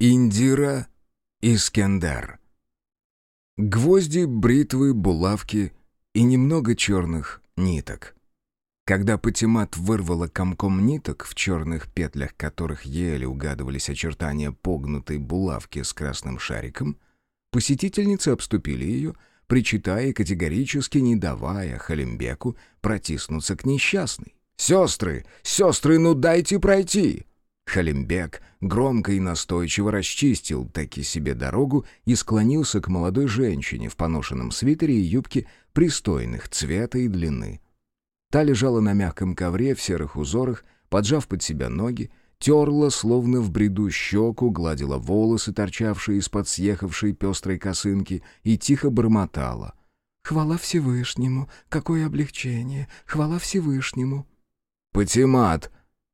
Индира Искендер. Гвозди, бритвы, булавки и немного черных ниток. Когда Патимат вырвала комком ниток, в черных петлях которых еле угадывались очертания погнутой булавки с красным шариком, посетительницы обступили ее, причитая категорически не давая Халимбеку протиснуться к несчастной. «Сестры! Сестры, ну дайте пройти!» Халимбек громко и настойчиво расчистил таки себе дорогу и склонился к молодой женщине в поношенном свитере и юбке пристойных цвета и длины. Та лежала на мягком ковре в серых узорах, поджав под себя ноги, терла, словно в бреду щеку, гладила волосы, торчавшие из-под съехавшей пестрой косынки, и тихо бормотала. «Хвала Всевышнему! Какое облегчение! Хвала Всевышнему!» «Патимат,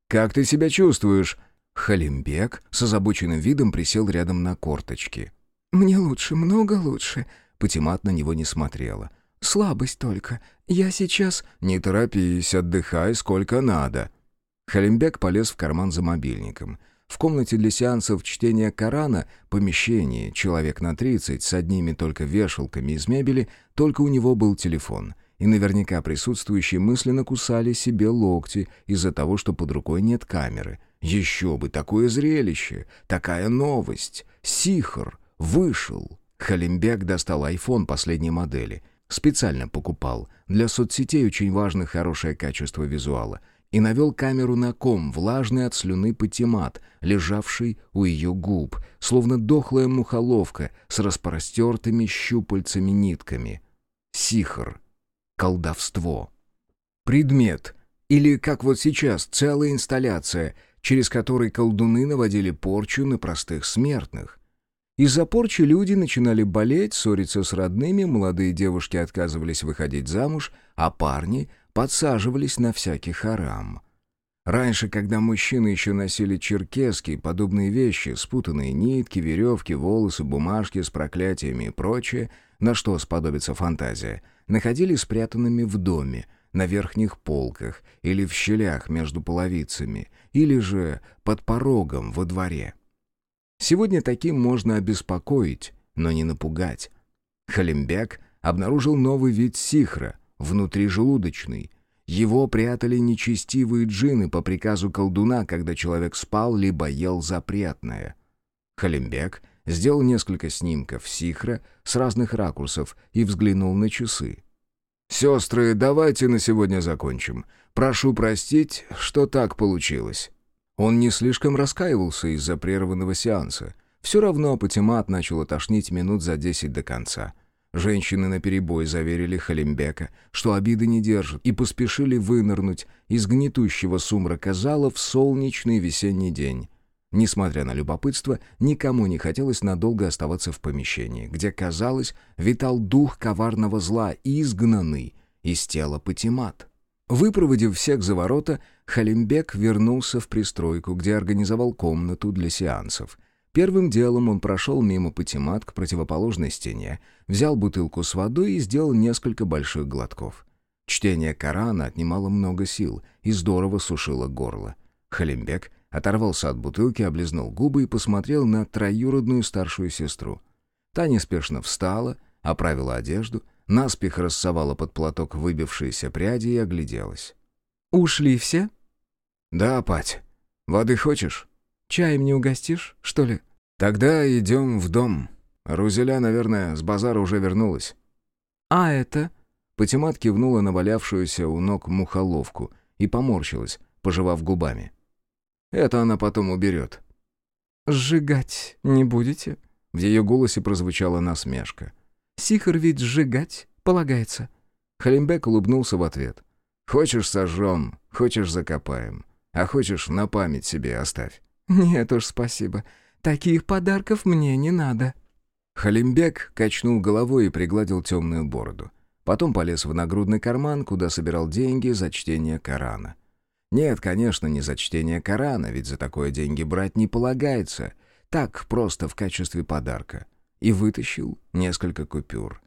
как ты себя чувствуешь?» Халимбек с озабоченным видом присел рядом на корточки. «Мне лучше, много лучше». Патимат на него не смотрела. «Слабость только. Я сейчас...» «Не торопись, отдыхай сколько надо». Халимбек полез в карман за мобильником. В комнате для сеансов чтения Корана, помещении, человек на 30, с одними только вешалками из мебели, только у него был телефон. И наверняка присутствующие мысленно кусали себе локти из-за того, что под рукой нет камеры. Еще бы, такое зрелище, такая новость. Сихар вышел. Халимбек достал айфон последней модели. Специально покупал. Для соцсетей очень важно хорошее качество визуала. И навел камеру на ком, влажный от слюны патимат, лежавший у ее губ, словно дохлая мухоловка с распростертыми щупальцами-нитками. Сихар. Колдовство. Предмет. Или, как вот сейчас, целая инсталляция — через который колдуны наводили порчу на простых смертных. Из-за порчи люди начинали болеть, ссориться с родными, молодые девушки отказывались выходить замуж, а парни подсаживались на всякий харам. Раньше, когда мужчины еще носили черкески, подобные вещи, спутанные нитки, веревки, волосы, бумажки с проклятиями и прочее, на что сподобится фантазия, находили спрятанными в доме, на верхних полках или в щелях между половицами, или же под порогом во дворе. Сегодня таким можно обеспокоить, но не напугать. Халимбек обнаружил новый вид сихра, внутрижелудочный. Его прятали нечестивые джины по приказу колдуна, когда человек спал либо ел запретное. Халимбек сделал несколько снимков сихра с разных ракурсов и взглянул на часы. «Сестры, давайте на сегодня закончим. Прошу простить, что так получилось». Он не слишком раскаивался из-за прерванного сеанса. Все равно Патимат начал тошнить минут за десять до конца. Женщины наперебой заверили Халимбека, что обиды не держат, и поспешили вынырнуть из гнетущего сумрака зала в солнечный весенний день. Несмотря на любопытство, никому не хотелось надолго оставаться в помещении, где, казалось, витал дух коварного зла, изгнанный из тела Патимат. Выпроводив всех за ворота, Халимбек вернулся в пристройку, где организовал комнату для сеансов. Первым делом он прошел мимо Патимат к противоположной стене, взял бутылку с водой и сделал несколько больших глотков. Чтение Корана отнимало много сил и здорово сушило горло. Халимбек Оторвался от бутылки, облизнул губы и посмотрел на троюродную старшую сестру. Та неспешно встала, оправила одежду, наспех рассовала под платок выбившиеся пряди и огляделась. «Ушли все?» «Да, пать. Воды хочешь?» «Чаем не угостишь, что ли?» «Тогда идем в дом. Рузеля, наверное, с базара уже вернулась». «А это?» Патимат кивнула на валявшуюся у ног мухоловку и поморщилась, пожевав губами. Это она потом уберет». «Сжигать не будете?» В ее голосе прозвучала насмешка. «Сихар ведь сжигать полагается». Халимбек улыбнулся в ответ. «Хочешь сожжем, хочешь закопаем, а хочешь на память себе оставь». «Нет уж, спасибо. Таких подарков мне не надо». Халимбек качнул головой и пригладил темную бороду. Потом полез в нагрудный карман, куда собирал деньги за чтение Корана. Нет, конечно, не за чтение Корана, ведь за такое деньги брать не полагается. Так, просто в качестве подарка. И вытащил несколько купюр.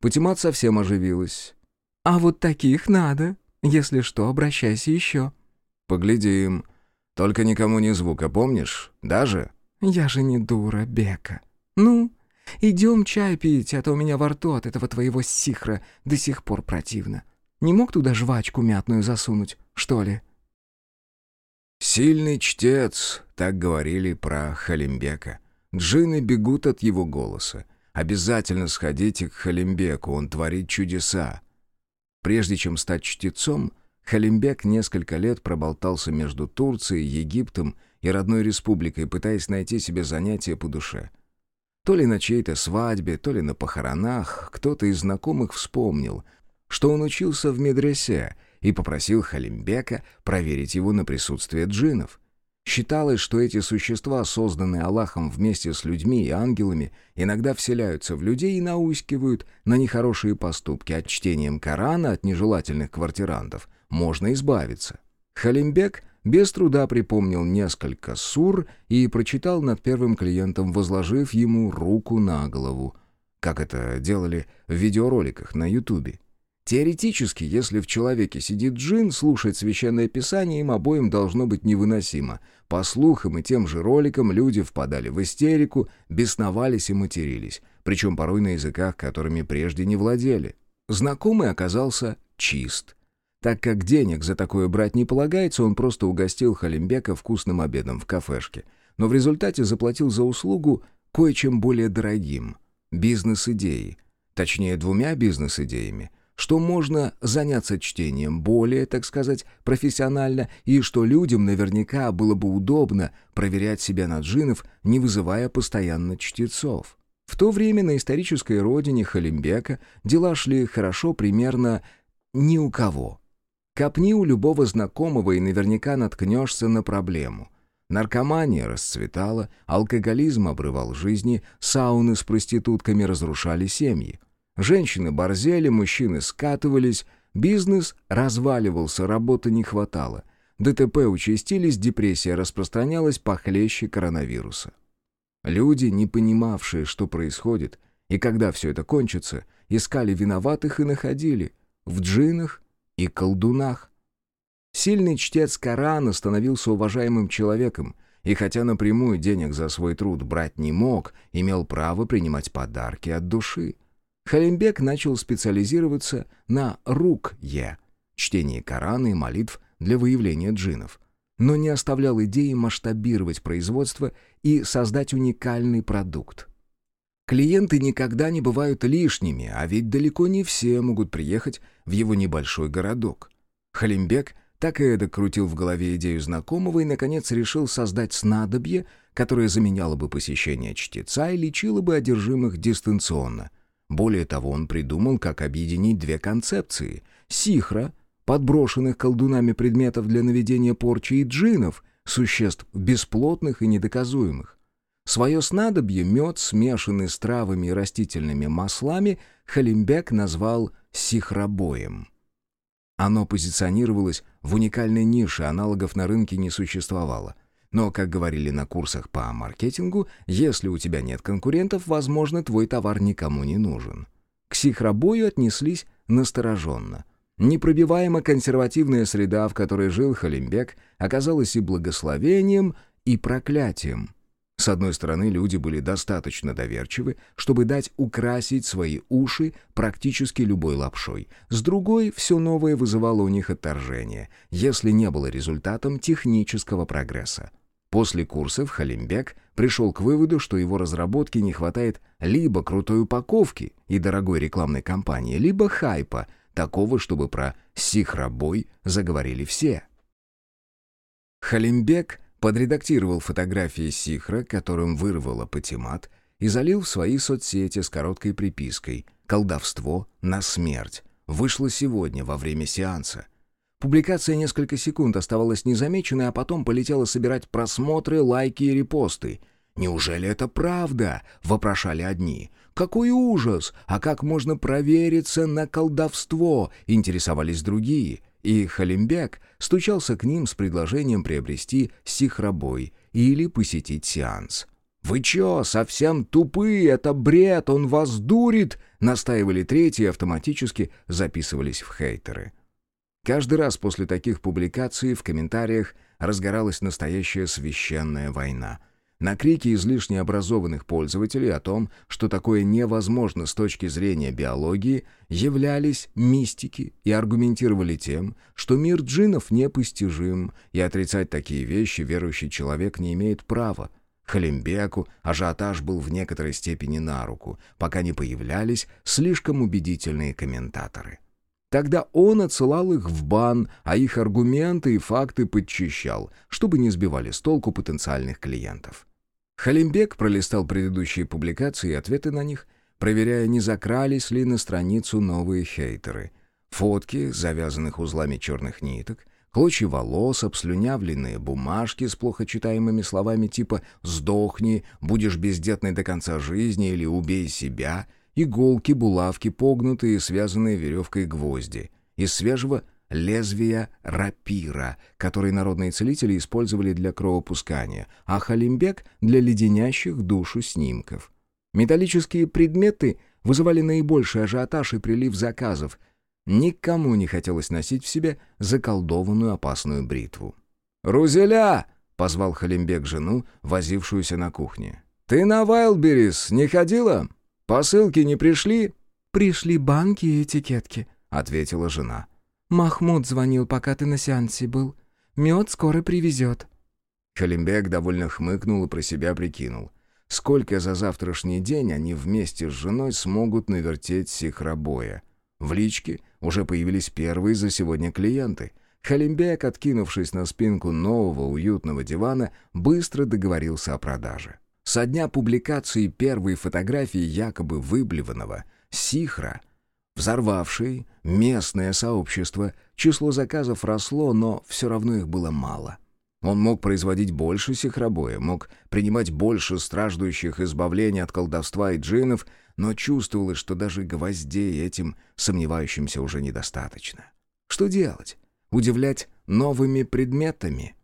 Патимат совсем оживилась. «А вот таких надо. Если что, обращайся еще». «Поглядим. Только никому ни звука, помнишь? Даже?» Я же не дура, Бека. Ну, идем чай пить, а то у меня во рту от этого твоего сихра до сих пор противно. Не мог туда жвачку мятную засунуть, что ли?» «Сильный чтец», — так говорили про Халимбека. Джины бегут от его голоса. Обязательно сходите к Халимбеку, он творит чудеса. Прежде чем стать чтецом, Халимбек несколько лет проболтался между Турцией, Египтом и родной республикой, пытаясь найти себе занятие по душе. То ли на чьей-то свадьбе, то ли на похоронах кто-то из знакомых вспомнил, что он учился в медресе и попросил Халимбека проверить его на присутствие джинов. Считалось, что эти существа, созданные Аллахом вместе с людьми и ангелами, иногда вселяются в людей и наускивают на нехорошие поступки. От чтением Корана от нежелательных квартирантов можно избавиться. Халимбек без труда припомнил несколько сур и прочитал над первым клиентом, возложив ему руку на голову, как это делали в видеороликах на Ютубе. Теоретически, если в человеке сидит джин, слушать священное писание им обоим должно быть невыносимо. По слухам и тем же роликам люди впадали в истерику, бесновались и матерились, причем порой на языках, которыми прежде не владели. Знакомый оказался чист. Так как денег за такое брать не полагается, он просто угостил Халимбека вкусным обедом в кафешке, но в результате заплатил за услугу кое-чем более дорогим – бизнес-идеей. Точнее, двумя бизнес-идеями – что можно заняться чтением более, так сказать, профессионально, и что людям наверняка было бы удобно проверять себя на джинов, не вызывая постоянно чтецов. В то время на исторической родине Халимбека дела шли хорошо примерно ни у кого. Копни у любого знакомого и наверняка наткнешься на проблему. Наркомания расцветала, алкоголизм обрывал жизни, сауны с проститутками разрушали семьи. Женщины борзели, мужчины скатывались, бизнес разваливался, работы не хватало. ДТП участились, депрессия распространялась похлеще коронавируса. Люди, не понимавшие, что происходит и когда все это кончится, искали виноватых и находили в джинах и колдунах. Сильный чтец Корана становился уважаемым человеком, и хотя напрямую денег за свой труд брать не мог, имел право принимать подарки от души. Халимбек начал специализироваться на рук-е, чтении Корана и молитв для выявления джинов, но не оставлял идеи масштабировать производство и создать уникальный продукт. Клиенты никогда не бывают лишними, а ведь далеко не все могут приехать в его небольшой городок. Халимбек так и эдак крутил в голове идею знакомого и, наконец, решил создать снадобье, которое заменяло бы посещение чтеца и лечило бы одержимых дистанционно – более того, он придумал, как объединить две концепции. Сихра, подброшенных колдунами предметов для наведения порчи, и джинов, существ бесплотных и недоказуемых. Свое снадобье, мед, смешанный с травами и растительными маслами, Халимбек назвал «сихробоем». Оно позиционировалось в уникальной нише, аналогов на рынке не существовало. Но, как говорили на курсах по маркетингу, если у тебя нет конкурентов, возможно, твой товар никому не нужен. К сихробою отнеслись настороженно. Непробиваемо консервативная среда, в которой жил Халимбек, оказалась и благословением, и проклятием. С одной стороны, люди были достаточно доверчивы, чтобы дать украсить свои уши практически любой лапшой. С другой, все новое вызывало у них отторжение, если не было результатом технического прогресса. После курсов Халимбек пришел к выводу, что его разработке не хватает либо крутой упаковки и дорогой рекламной кампании, либо хайпа, такого, чтобы про сихробой заговорили все. Халимбек подредактировал фотографии Сихра, которым вырвало Патимат, и залил в свои соцсети с короткой припиской «Колдовство на смерть». Вышло сегодня во время сеанса. Публикация несколько секунд оставалась незамеченной, а потом полетела собирать просмотры, лайки и репосты. «Неужели это правда?» — вопрошали одни. «Какой ужас! А как можно провериться на колдовство?» — интересовались другие. И Халимбек стучался к ним с предложением приобрести сихробой или посетить сеанс. «Вы чё, совсем тупые? Это бред, он вас дурит!» Настаивали третьи и автоматически записывались в хейтеры. Каждый раз после таких публикаций в комментариях разгоралась настоящая священная война. На крики излишне образованных пользователей о том, что такое невозможно с точки зрения биологии, являлись мистики и аргументировали тем, что мир джиннов непостижим, и отрицать такие вещи верующий человек не имеет права. Халимбеку ажиотаж был в некоторой степени на руку, пока не появлялись слишком убедительные комментаторы. Тогда он отсылал их в бан, а их аргументы и факты подчищал, чтобы не сбивали с толку потенциальных клиентов. Халимбек пролистал предыдущие публикации и ответы на них, проверяя, не закрались ли на страницу новые хейтеры. Фотки, завязанных узлами черных ниток, клочья волос, обслюнявленные бумажки с плохо читаемыми словами типа «сдохни», «будешь бездетной до конца жизни» или «убей себя», иголки, булавки, погнутые и связанные веревкой гвозди. Из свежего лезвия рапира, который народные целители использовали для кровопускания, а халимбек — для леденящих душу снимков. Металлические предметы вызывали наибольший ажиотаж и прилив заказов. Никому не хотелось носить в себе заколдованную опасную бритву. «Рузеля!» — позвал Халимбек жену, возившуюся на кухне. «Ты на Вайлдберрис не ходила? Посылки не пришли?» «Пришли банки и этикетки», — ответила жена. «Махмуд звонил, пока ты на сеансе был. Мед скоро привезет». Халимбек довольно хмыкнул и про себя прикинул. Сколько за завтрашний день они вместе с женой смогут навертеть сихробоя? В личке уже появились первые за сегодня клиенты. Халимбек, откинувшись на спинку нового уютного дивана, быстро договорился о продаже. Со дня публикации первой фотографии якобы выблеванного «Сихра» взорвавшей местное сообщество, число заказов росло, но все равно их было мало. Он мог производить больше сихробоя, мог принимать больше страждущих избавления от колдовства и джинов, но чувствовалось, что даже гвоздей этим сомневающимся уже недостаточно. Что делать? Удивлять новыми предметами?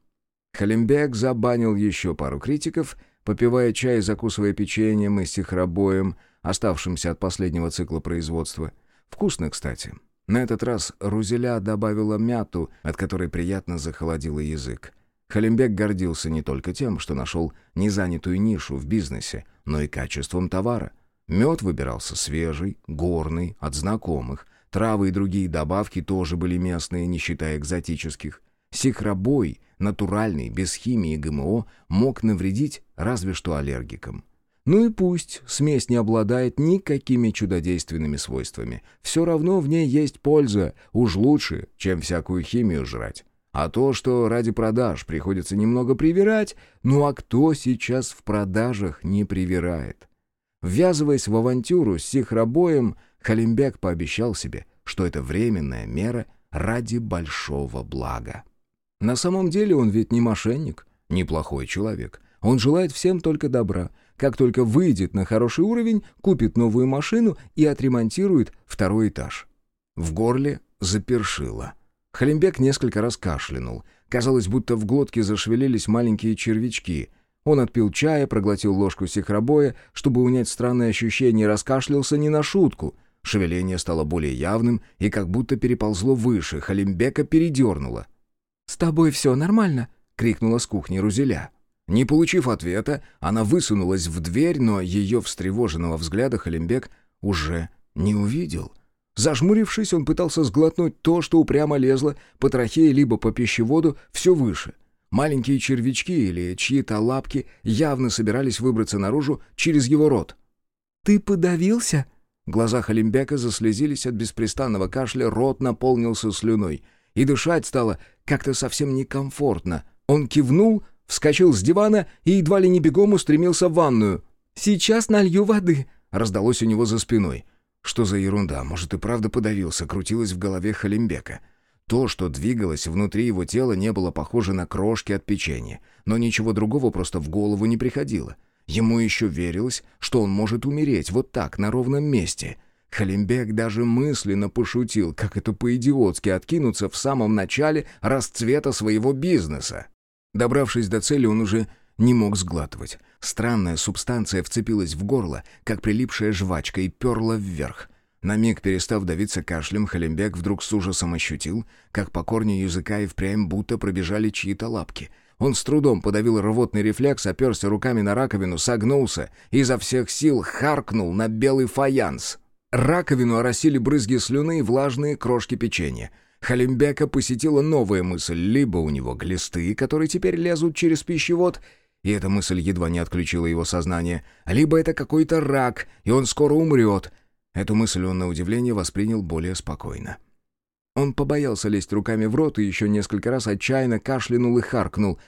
Халимбек забанил еще пару критиков, попивая чай и закусывая печеньем и сихробоем, оставшимся от последнего цикла производства — Вкусно, кстати. На этот раз Рузеля добавила мяту, от которой приятно захолодило язык. Халимбек гордился не только тем, что нашел незанятую нишу в бизнесе, но и качеством товара. Мед выбирался свежий, горный, от знакомых. Травы и другие добавки тоже были местные, не считая экзотических. Сихробой, натуральный, без химии и ГМО, мог навредить разве что аллергикам. Ну и пусть смесь не обладает никакими чудодейственными свойствами. Все равно в ней есть польза, уж лучше, чем всякую химию жрать. А то, что ради продаж приходится немного привирать, ну а кто сейчас в продажах не привирает? Ввязываясь в авантюру с сихробоем, Халимбек пообещал себе, что это временная мера ради большого блага. На самом деле он ведь не мошенник, не плохой человек. Он желает всем только добра — как только выйдет на хороший уровень, купит новую машину и отремонтирует второй этаж. В горле запершило. Халимбек несколько раз кашлянул. Казалось, будто в глотке зашевелились маленькие червячки. Он отпил чая, проглотил ложку сихробоя, чтобы унять странное ощущение, и раскашлялся не на шутку. Шевеление стало более явным и как будто переползло выше. Халимбека передернуло. «С тобой все нормально?» — крикнула с кухни Рузеля. Не получив ответа, она высунулась в дверь, но ее встревоженного взгляда Халимбек уже не увидел. Зажмурившись, он пытался сглотнуть то, что упрямо лезло по трахее либо по пищеводу все выше. Маленькие червячки или чьи-то лапки явно собирались выбраться наружу через его рот. «Ты подавился?» Глаза Халимбека заслезились от беспрестанного кашля, рот наполнился слюной. И дышать стало как-то совсем некомфортно. Он кивнул, вскочил с дивана и едва ли не бегом устремился в ванную. «Сейчас налью воды», — раздалось у него за спиной. Что за ерунда, может и правда подавился, крутилось в голове Халимбека. То, что двигалось внутри его тела, не было похоже на крошки от печенья, но ничего другого просто в голову не приходило. Ему еще верилось, что он может умереть вот так, на ровном месте. Халимбек даже мысленно пошутил, как это по-идиотски откинуться в самом начале расцвета своего бизнеса. Добравшись до цели, он уже не мог сглатывать. Странная субстанция вцепилась в горло, как прилипшая жвачка, и перла вверх. На миг перестав давиться кашлем, Халимбек вдруг с ужасом ощутил, как по корню языка и впрямь будто пробежали чьи-то лапки. Он с трудом подавил рвотный рефлекс, оперся руками на раковину, согнулся и изо всех сил харкнул на белый фаянс. Раковину оросили брызги слюны и влажные крошки печенья. Халимбека посетила новая мысль. Либо у него глисты, которые теперь лезут через пищевод, и эта мысль едва не отключила его сознание, либо это какой-то рак, и он скоро умрет. Эту мысль он, на удивление, воспринял более спокойно. Он побоялся лезть руками в рот и еще несколько раз отчаянно кашлянул и харкнул.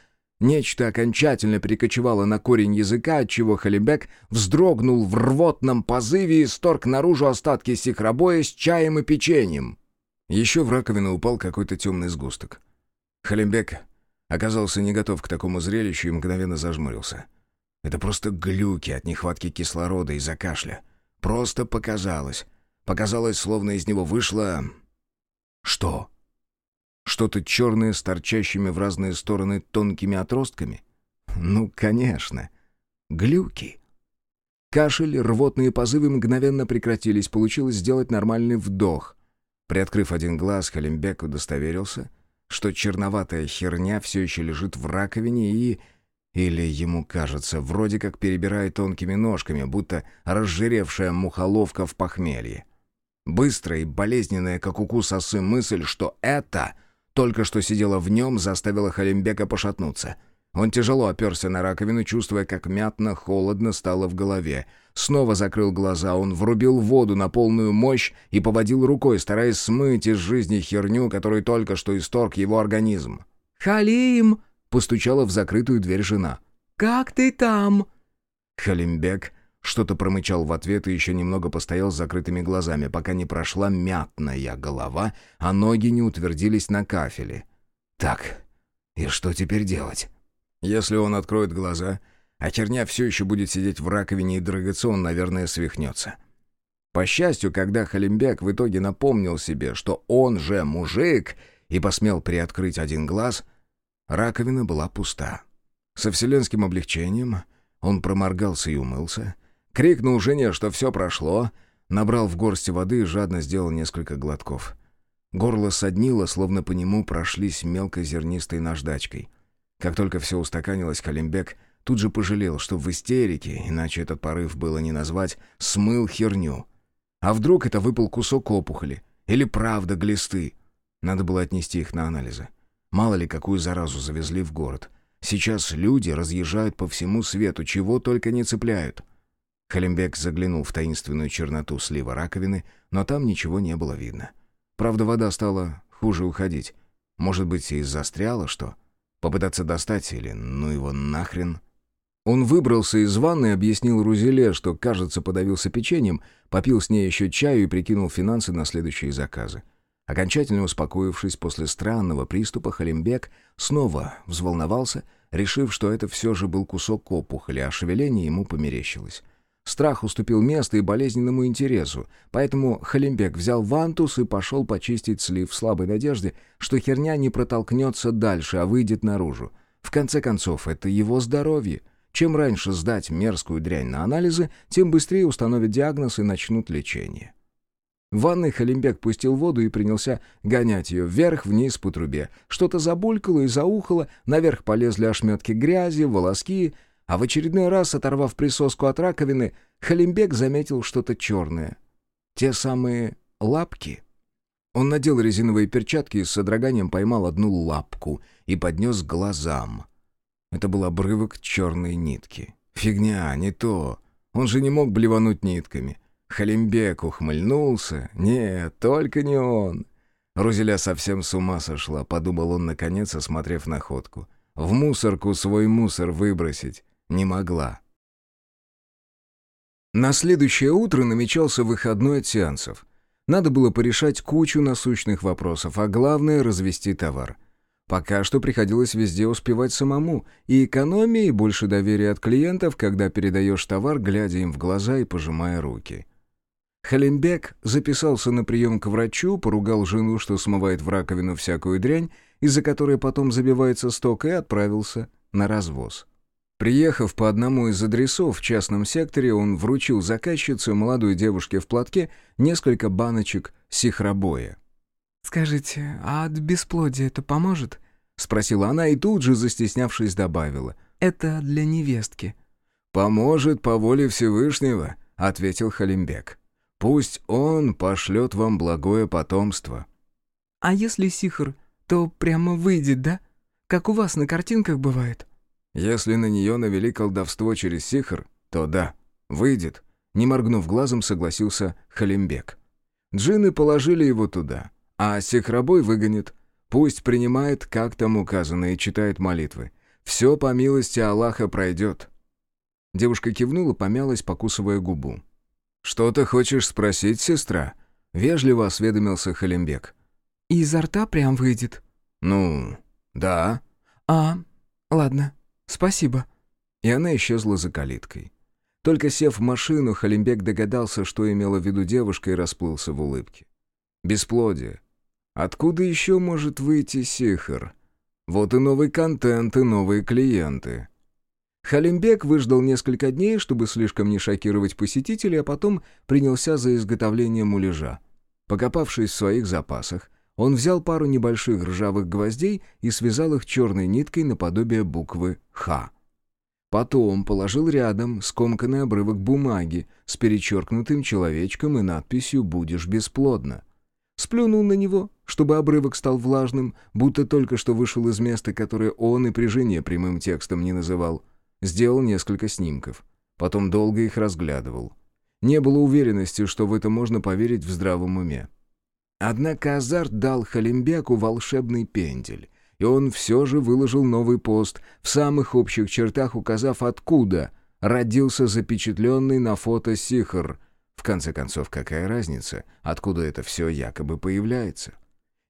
Нечто окончательно перекочевало на корень языка, отчего Халибек вздрогнул в рвотном позыве и сторг наружу остатки сихробоя с чаем и печеньем. Еще в раковину упал какой-то темный сгусток. Халимбек оказался не готов к такому зрелищу и мгновенно зажмурился. Это просто глюки от нехватки кислорода из-за кашля. Просто показалось. Показалось, словно из него вышло что? Что-то черное с торчащими в разные стороны тонкими отростками? Ну, конечно. Глюки. Кашель, рвотные позывы мгновенно прекратились, получилось сделать нормальный вдох. Приоткрыв один глаз, Халимбек удостоверился, что черноватая херня все еще лежит в раковине и... Или ему кажется, вроде как перебирает тонкими ножками, будто разжиревшая мухоловка в похмелье. Быстрая и болезненная, как укус осы, мысль, что это только что сидела в нем, заставила Халимбека пошатнуться. Он тяжело оперся на раковину, чувствуя, как мятно-холодно стало в голове. Снова закрыл глаза, он врубил воду на полную мощь и поводил рукой, стараясь смыть из жизни херню, которую только что исторг его организм. «Халим!» — постучала в закрытую дверь жена. «Как ты там?» Халимбек что-то промычал в ответ и еще немного постоял с закрытыми глазами, пока не прошла мятная голова, а ноги не утвердились на кафеле. «Так, и что теперь делать?» «Если он откроет глаза, а херня все еще будет сидеть в раковине и дрыгаться, он, наверное, свихнется». По счастью, когда Халимбек в итоге напомнил себе, что он же мужик, и посмел приоткрыть один глаз, раковина была пуста. Со вселенским облегчением он проморгался и умылся, Крикнул жене, что все прошло, набрал в горсти воды и жадно сделал несколько глотков. Горло соднило, словно по нему прошлись мелкозернистой наждачкой. Как только все устаканилось, Калимбек тут же пожалел, что в истерике, иначе этот порыв было не назвать, смыл херню. А вдруг это выпал кусок опухоли? Или правда глисты? Надо было отнести их на анализы. Мало ли, какую заразу завезли в город. Сейчас люди разъезжают по всему свету, чего только не цепляют. Халимбек заглянул в таинственную черноту слива раковины, но там ничего не было видно. Правда, вода стала хуже уходить. Может быть, и застряла что? Попытаться достать или ну его нахрен? Он выбрался из ванны и объяснил Рузеле, что, кажется, подавился печеньем, попил с ней еще чаю и прикинул финансы на следующие заказы. Окончательно успокоившись после странного приступа, Халимбек снова взволновался, решив, что это все же был кусок опухоли, а шевеление ему померещилось. Страх уступил место и болезненному интересу, поэтому Халимбек взял вантус и пошел почистить слив в слабой надежде, что херня не протолкнется дальше, а выйдет наружу. В конце концов, это его здоровье. Чем раньше сдать мерзкую дрянь на анализы, тем быстрее установят диагноз и начнут лечение. В ванной Халимбек пустил воду и принялся гонять ее вверх-вниз по трубе. Что-то забулькало и заухало, наверх полезли ошметки грязи, волоски — а в очередной раз, оторвав присоску от раковины, Халимбек заметил что-то черное. Те самые лапки. Он надел резиновые перчатки и с содроганием поймал одну лапку и поднес к глазам. Это был обрывок черной нитки. Фигня, не то. Он же не мог блевануть нитками. Халимбек ухмыльнулся. Нет, только не он. Рузеля совсем с ума сошла, подумал он, наконец, осмотрев находку. В мусорку свой мусор выбросить не могла. На следующее утро намечался выходной от сеансов. Надо было порешать кучу насущных вопросов, а главное — развести товар. Пока что приходилось везде успевать самому, и экономия, и больше доверия от клиентов, когда передаешь товар, глядя им в глаза и пожимая руки. Халимбек записался на прием к врачу, поругал жену, что смывает в раковину всякую дрянь, из-за которой потом забивается сток, и отправился на развоз. Приехав по одному из адресов в частном секторе, он вручил заказчице, молодой девушке в платке, несколько баночек сихробоя. «Скажите, а от бесплодия это поможет?» — спросила она и тут же, застеснявшись, добавила. «Это для невестки». «Поможет по воле Всевышнего», — ответил Халимбек. «Пусть он пошлет вам благое потомство». «А если сихр, то прямо выйдет, да? Как у вас на картинках бывает?» «Если на нее навели колдовство через сихр, то да, выйдет», — не моргнув глазом, согласился Халимбек. «Джинны положили его туда, а сихробой выгонит. Пусть принимает, как там указано, и читает молитвы. Все по милости Аллаха пройдет». Девушка кивнула, помялась, покусывая губу. «Что ты хочешь спросить, сестра?» — вежливо осведомился Халимбек. «Изо рта прям выйдет». «Ну, да». «А, ладно, спасибо». И она исчезла за калиткой. Только сев в машину, Халимбек догадался, что имела в виду девушка, и расплылся в улыбке. Бесплодие. Откуда еще может выйти сихар? Вот и новый контент, и новые клиенты. Халимбек выждал несколько дней, чтобы слишком не шокировать посетителей, а потом принялся за изготовление муляжа. Покопавшись в своих запасах, он взял пару небольших ржавых гвоздей и связал их черной ниткой наподобие буквы «Х». Потом положил рядом скомканный обрывок бумаги с перечеркнутым человечком и надписью «Будешь бесплодно». Сплюнул на него, чтобы обрывок стал влажным, будто только что вышел из места, которое он и при жене прямым текстом не называл. Сделал несколько снимков. Потом долго их разглядывал. Не было уверенности, что в это можно поверить в здравом уме. Однако азарт дал Халимбеку волшебный пендель, и он все же выложил новый пост, в самых общих чертах указав, откуда родился запечатленный на фото Сихар. В конце концов, какая разница, откуда это все якобы появляется?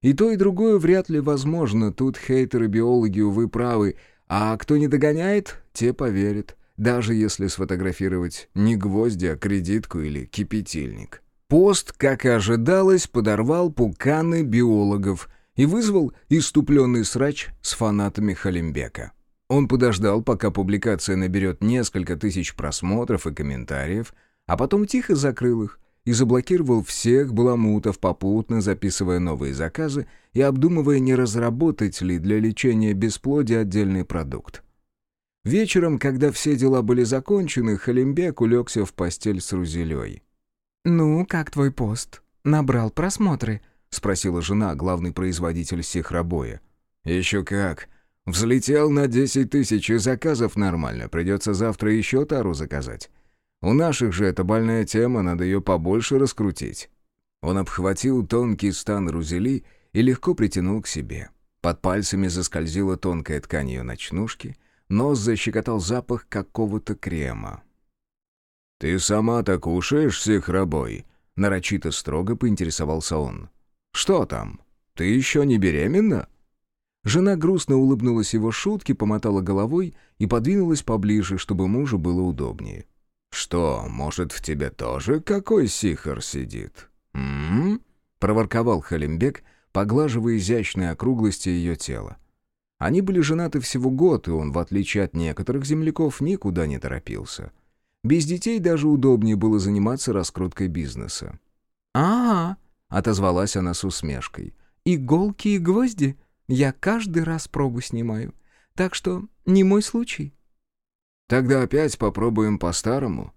И то, и другое вряд ли возможно, тут хейтеры-биологи, увы, правы, а кто не догоняет, те поверят, даже если сфотографировать не гвозди, а кредитку или кипятильник. Пост, как и ожидалось, подорвал пуканы биологов и вызвал иступленный срач с фанатами Халимбека. Он подождал, пока публикация наберет несколько тысяч просмотров и комментариев, а потом тихо закрыл их и заблокировал всех баламутов, попутно записывая новые заказы и обдумывая, не разработать ли для лечения бесплодия отдельный продукт. Вечером, когда все дела были закончены, Халимбек улегся в постель с Рузелей. «Ну, как твой пост? Набрал просмотры?» — спросила жена, главный производитель сихробоя. «Еще как. Взлетел на десять тысяч, и заказов нормально. Придется завтра еще тару заказать. У наших же это больная тема, надо ее побольше раскрутить». Он обхватил тонкий стан Рузели и легко притянул к себе. Под пальцами заскользила тонкая ткань ее ночнушки, нос защекотал запах какого-то крема. «Ты сама-то кушаешь, сихробой?» — нарочито строго поинтересовался он. «Что там? Ты еще не беременна?» Жена грустно улыбнулась его шутке, помотала головой и подвинулась поближе, чтобы мужу было удобнее. «Что, может, в тебе тоже какой сихар сидит?» «М-м-м?» проворковал Халимбек, поглаживая изящные округлости ее тела. Они были женаты всего год, и он, в отличие от некоторых земляков, никуда не торопился. Без детей даже удобнее было заниматься раскруткой бизнеса. «Ага», — отозвалась она с усмешкой. «Иголки и гвозди я каждый раз пробу снимаю. Так что не мой случай». «Тогда опять попробуем по-старому».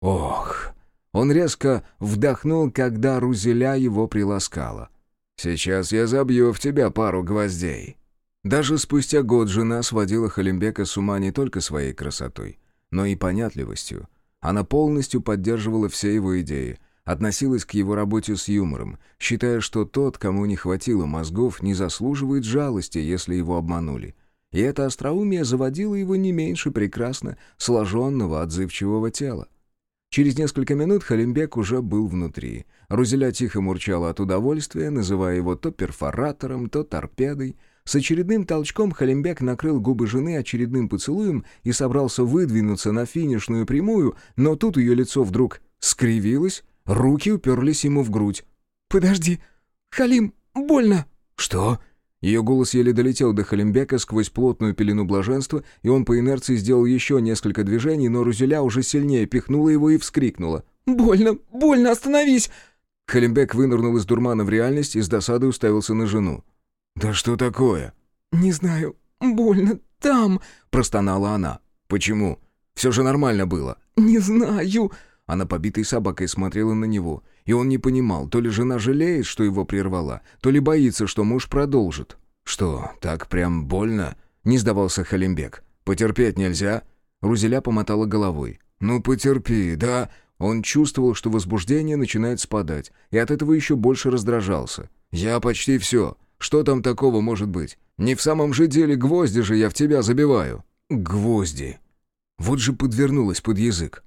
«Ох!» Он резко вдохнул, когда Рузеля его приласкала. «Сейчас я забью в тебя пару гвоздей». Даже спустя год жена сводила Халимбека с ума не только своей красотой, но и понятливостью. Она полностью поддерживала все его идеи, относилась к его работе с юмором, считая, что тот, кому не хватило мозгов, не заслуживает жалости, если его обманули. И это остроумие заводило его не меньше прекрасно сложенного отзывчивого тела. Через несколько минут Халимбек уже был внутри. Рузеля тихо мурчала от удовольствия, называя его то перфоратором, то торпедой — с очередным толчком Халимбек накрыл губы жены очередным поцелуем и собрался выдвинуться на финишную прямую, но тут ее лицо вдруг скривилось, руки уперлись ему в грудь. «Подожди! Халим, больно!» «Что?» Ее голос еле долетел до Халимбека сквозь плотную пелену блаженства, и он по инерции сделал еще несколько движений, но Рузеля уже сильнее пихнула его и вскрикнула. «Больно! Больно! Остановись!» Халимбек вынырнул из дурмана в реальность и с досадой уставился на жену. «Да что такое?» «Не знаю, больно там», — простонала она. «Почему? Все же нормально было». «Не знаю». Она побитой собакой смотрела на него, и он не понимал, то ли жена жалеет, что его прервала, то ли боится, что муж продолжит. «Что, так прям больно?» — не сдавался Халимбек. «Потерпеть нельзя?» Рузеля помотала головой. «Ну, потерпи, да?» Он чувствовал, что возбуждение начинает спадать, и от этого еще больше раздражался. «Я почти все. Что там такого может быть? Не в самом же деле гвозди же я в тебя забиваю». «Гвозди». Вот же подвернулась под язык.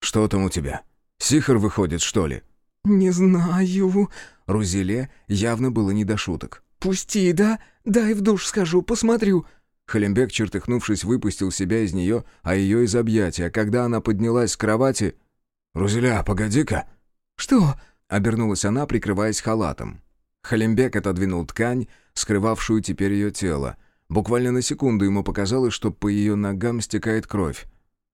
«Что там у тебя? Сихар выходит, что ли?» «Не знаю». Рузеле явно было не до шуток. «Пусти, да? Дай в душ схожу, посмотрю». Халимбек, чертыхнувшись, выпустил себя из нее, а ее из объятия. Когда она поднялась с кровати... «Рузеля, погоди-ка!» «Что?» — обернулась она, прикрываясь халатом. Халимбек отодвинул ткань, скрывавшую теперь ее тело. Буквально на секунду ему показалось, что по ее ногам стекает кровь.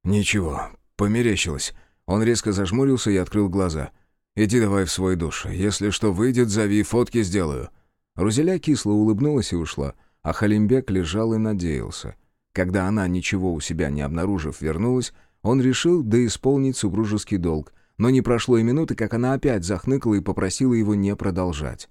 «Ничего, померещилось». Он резко зажмурился и открыл глаза. «Иди давай в свой душ. Если что выйдет, зови, фотки сделаю». Рузеля кисло улыбнулась и ушла а Халимбек лежал и надеялся. Когда она, ничего у себя не обнаружив, вернулась, он решил доисполнить супружеский долг, но не прошло и минуты, как она опять захныкала и попросила его не продолжать.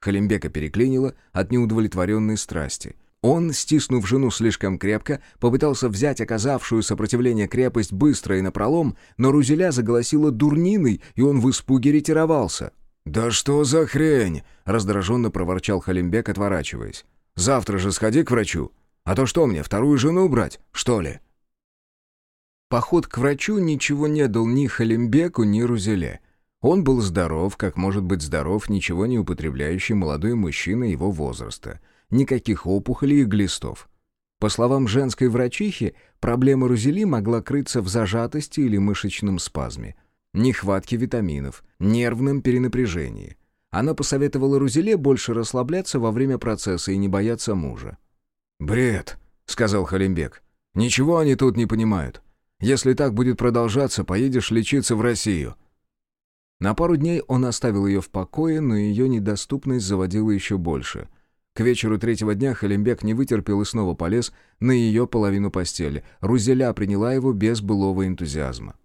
Халимбека переклинило от неудовлетворенной страсти. Он, стиснув жену слишком крепко, попытался взять оказавшую сопротивление крепость быстро и напролом, но Рузеля заголосила дурниной, и он в испуге ретировался. «Да что за хрень!» — раздраженно проворчал Халимбек, отворачиваясь. Завтра же сходи к врачу. А то что мне, вторую жену брать, что ли?» Поход к врачу ничего не дал ни Халимбеку, ни Рузеле. Он был здоров, как может быть здоров ничего не употребляющий молодой мужчина его возраста. Никаких опухолей и глистов. По словам женской врачихи, проблема Рузели могла крыться в зажатости или мышечном спазме, нехватке витаминов, нервном перенапряжении. Она посоветовала Рузеле больше расслабляться во время процесса и не бояться мужа. «Бред», — сказал Халимбек. «Ничего они тут не понимают. Если так будет продолжаться, поедешь лечиться в Россию». На пару дней он оставил ее в покое, но ее недоступность заводила еще больше. К вечеру третьего дня Халимбек не вытерпел и снова полез на ее половину постели. Рузеля приняла его без былого энтузиазма.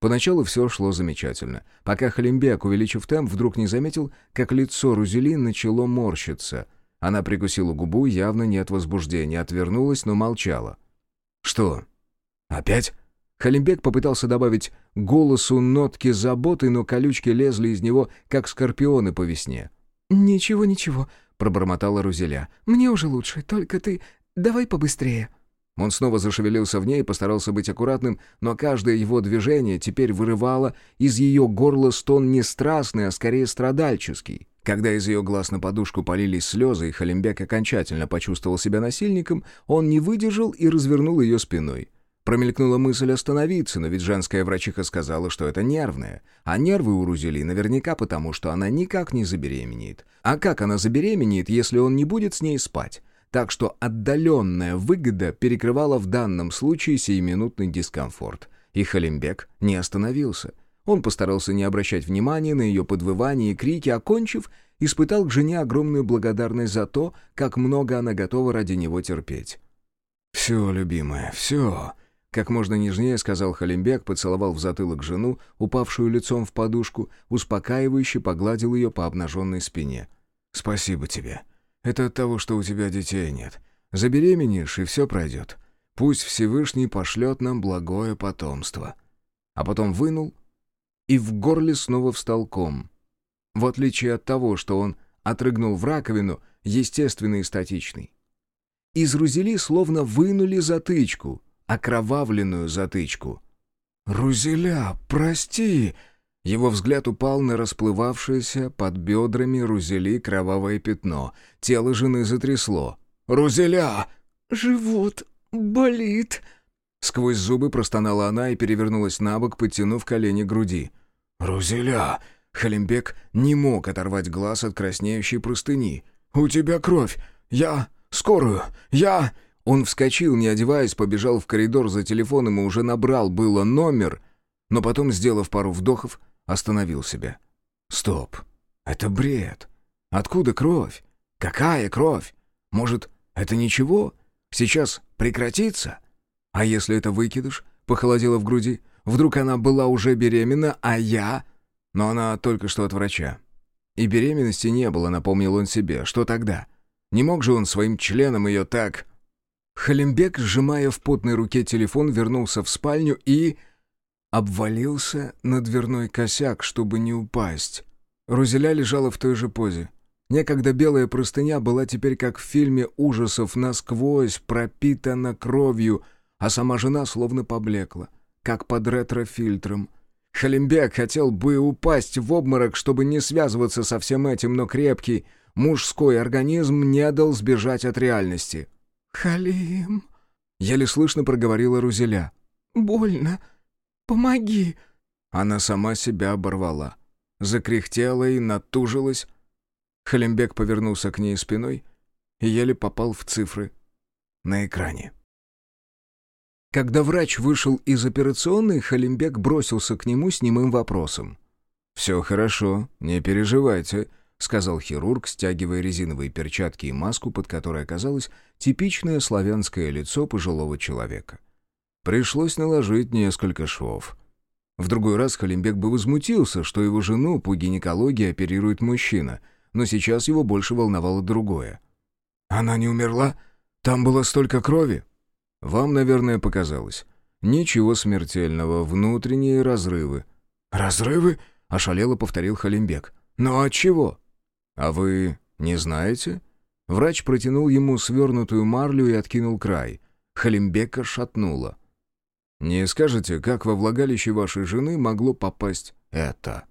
Поначалу все шло замечательно, пока Халимбек, увеличив темп, вдруг не заметил, как лицо Рузели начало морщиться. Она прикусила губу, явно не от возбуждения, отвернулась, но молчала. «Что? Опять?» Халимбек попытался добавить голосу нотки заботы, но колючки лезли из него, как скорпионы по весне. «Ничего, ничего», — пробормотала Рузеля. «Мне уже лучше, только ты давай побыстрее». Он снова зашевелился в ней и постарался быть аккуратным, но каждое его движение теперь вырывало из ее горла стон не страстный, а скорее страдальческий. Когда из ее глаз на подушку полились слезы, и Халимбек окончательно почувствовал себя насильником, он не выдержал и развернул ее спиной. Промелькнула мысль остановиться, но ведь женская врачиха сказала, что это нервное. А нервы у Рузели наверняка потому, что она никак не забеременеет. А как она забеременеет, если он не будет с ней спать? так что отдаленная выгода перекрывала в данном случае сиюминутный дискомфорт. И Халимбек не остановился. Он постарался не обращать внимания на ее подвывания и крики, окончив, испытал к жене огромную благодарность за то, как много она готова ради него терпеть. «Все, любимая, все», — как можно нежнее сказал Халимбек, поцеловал в затылок жену, упавшую лицом в подушку, успокаивающе погладил ее по обнаженной спине. «Спасибо тебе. Это от того, что у тебя детей нет. Забеременеешь, и все пройдет. Пусть Всевышний пошлет нам благое потомство». А потом вынул, и в горле снова встал ком. В отличие от того, что он отрыгнул в раковину, естественный и статичный. Из Рузели словно вынули затычку, окровавленную затычку. «Рузеля, прости!» Его взгляд упал на расплывавшееся под бедрами Рузели кровавое пятно. Тело жены затрясло. «Рузеля!» «Живот болит!» Сквозь зубы простонала она и перевернулась на бок, подтянув колени к груди. «Рузеля!» Халимбек не мог оторвать глаз от краснеющей простыни. «У тебя кровь! Я... Скорую! Я...» Он вскочил, не одеваясь, побежал в коридор за телефоном и уже набрал было номер, но потом, сделав пару вдохов, Остановил себя. «Стоп! Это бред! Откуда кровь? Какая кровь? Может, Это ничего? Сейчас прекратится? А если это выкидыш? Похолодело в груди. Вдруг она была уже беременна, а я... Но она только что от врача. И беременности не было, напомнил он себе. Что тогда? Не мог же он своим членом ее так... Халимбек, сжимая в потной руке телефон, вернулся в спальню и... Обвалился на дверной косяк, чтобы не упасть. Рузеля лежала в той же позе. Некогда белая простыня была теперь, как в фильме ужасов, насквозь пропитана кровью, а сама жена словно поблекла, как под ретро-фильтром. Халимбек хотел бы упасть в обморок, чтобы не связываться со всем этим, но крепкий мужской организм не дал сбежать от реальности. «Халим...» — еле слышно проговорила Рузеля. «Больно. Помоги!» Она сама себя оборвала. Закряхтела и натужилась. Халимбек повернулся к ней спиной и еле попал в цифры на экране. Когда врач вышел из операционной, Халимбек бросился к нему с немым вопросом. «Все хорошо, не переживайте», — сказал хирург, стягивая резиновые перчатки и маску, под которой оказалось типичное славянское лицо пожилого человека. Пришлось наложить несколько швов. В другой раз Халимбек бы возмутился, что его жену по гинекологии оперирует мужчина, но сейчас его больше волновало другое. «Она не умерла? Там было столько крови?» «Вам, наверное, показалось. Ничего смертельного, внутренние разрывы». «Разрывы?» — ошалело повторил Халимбек. «Но от чего?» «А вы не знаете?» Врач протянул ему свернутую марлю и откинул край. Халимбека шатнуло. «Не скажете, как во влагалище вашей жены могло попасть это?»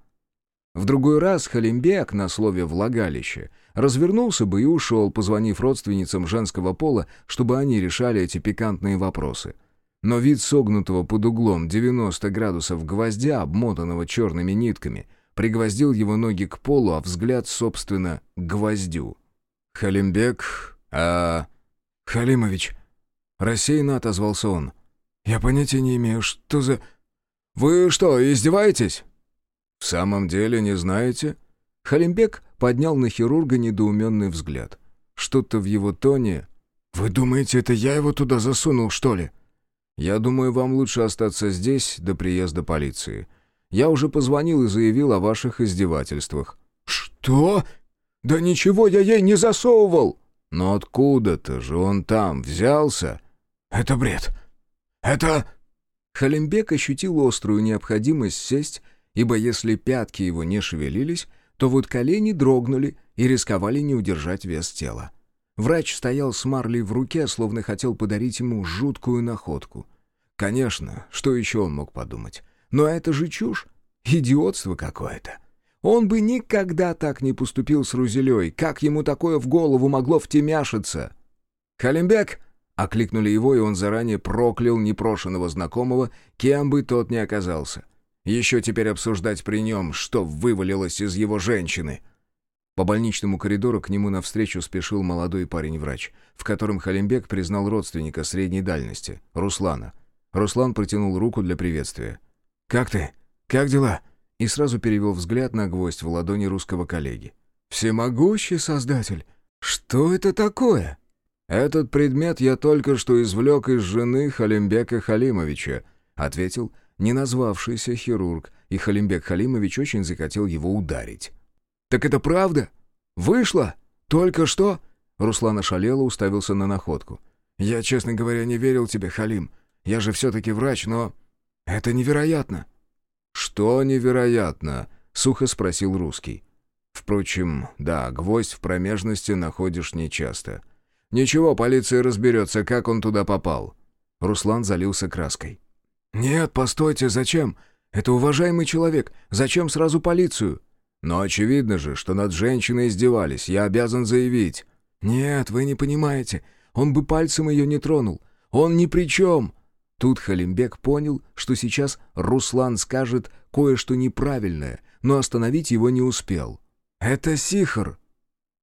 В другой раз Халимбек на слове «влагалище» развернулся бы и ушел, позвонив родственницам женского пола, чтобы они решали эти пикантные вопросы. Но вид согнутого под углом 90 градусов гвоздя, обмотанного черными нитками, пригвоздил его ноги к полу, а взгляд, собственно, к гвоздю. «Халимбек, а...» «Халимович», — рассеянно отозвался он. «Я понятия не имею, что за...» «Вы что, издеваетесь?» «В самом деле не знаете?» Халимбек поднял на хирурга недоуменный взгляд. Что-то в его тоне... «Вы думаете, это я его туда засунул, что ли?» «Я думаю, вам лучше остаться здесь до приезда полиции. Я уже позвонил и заявил о ваших издевательствах». «Что? Да ничего я ей не засовывал!» «Но откуда-то же он там взялся?» «Это бред! Это...» Халимбек ощутил острую необходимость сесть, ибо если пятки его не шевелились, то вот колени дрогнули и рисковали не удержать вес тела. Врач стоял с марлей в руке, словно хотел подарить ему жуткую находку. Конечно, что еще он мог подумать? Но это же чушь. Идиотство какое-то. Он бы никогда так не поступил с Рузелей. Как ему такое в голову могло втемяшиться? «Халимбек!» — окликнули его, и он заранее проклял непрошенного знакомого, кем бы тот ни оказался. Еще теперь обсуждать при нем, что вывалилось из его женщины. По больничному коридору к нему навстречу спешил молодой парень-врач, в котором Халимбек признал родственника средней дальности, Руслана. Руслан протянул руку для приветствия. «Как ты? Как дела?» И сразу перевел взгляд на гвоздь в ладони русского коллеги. «Всемогущий создатель! Что это такое?» «Этот предмет я только что извлек из жены Халимбека Халимовича», — ответил не назвавшийся хирург, и Халимбек Халимович очень захотел его ударить. «Так это правда? Вышло? Только что?» Руслан ошалело уставился на находку. «Я, честно говоря, не верил тебе, Халим. Я же все-таки врач, но...» «Это невероятно!» «Что невероятно?» — сухо спросил русский. «Впрочем, да, гвоздь в промежности находишь нечасто. Ничего, полиция разберется, как он туда попал». Руслан залился краской. «Нет, постойте, зачем? Это уважаемый человек. Зачем сразу полицию?» «Но очевидно же, что над женщиной издевались. Я обязан заявить». «Нет, вы не понимаете. Он бы пальцем ее не тронул. Он ни при чем. Тут Халимбек понял, что сейчас Руслан скажет кое-что неправильное, но остановить его не успел. «Это Сихар».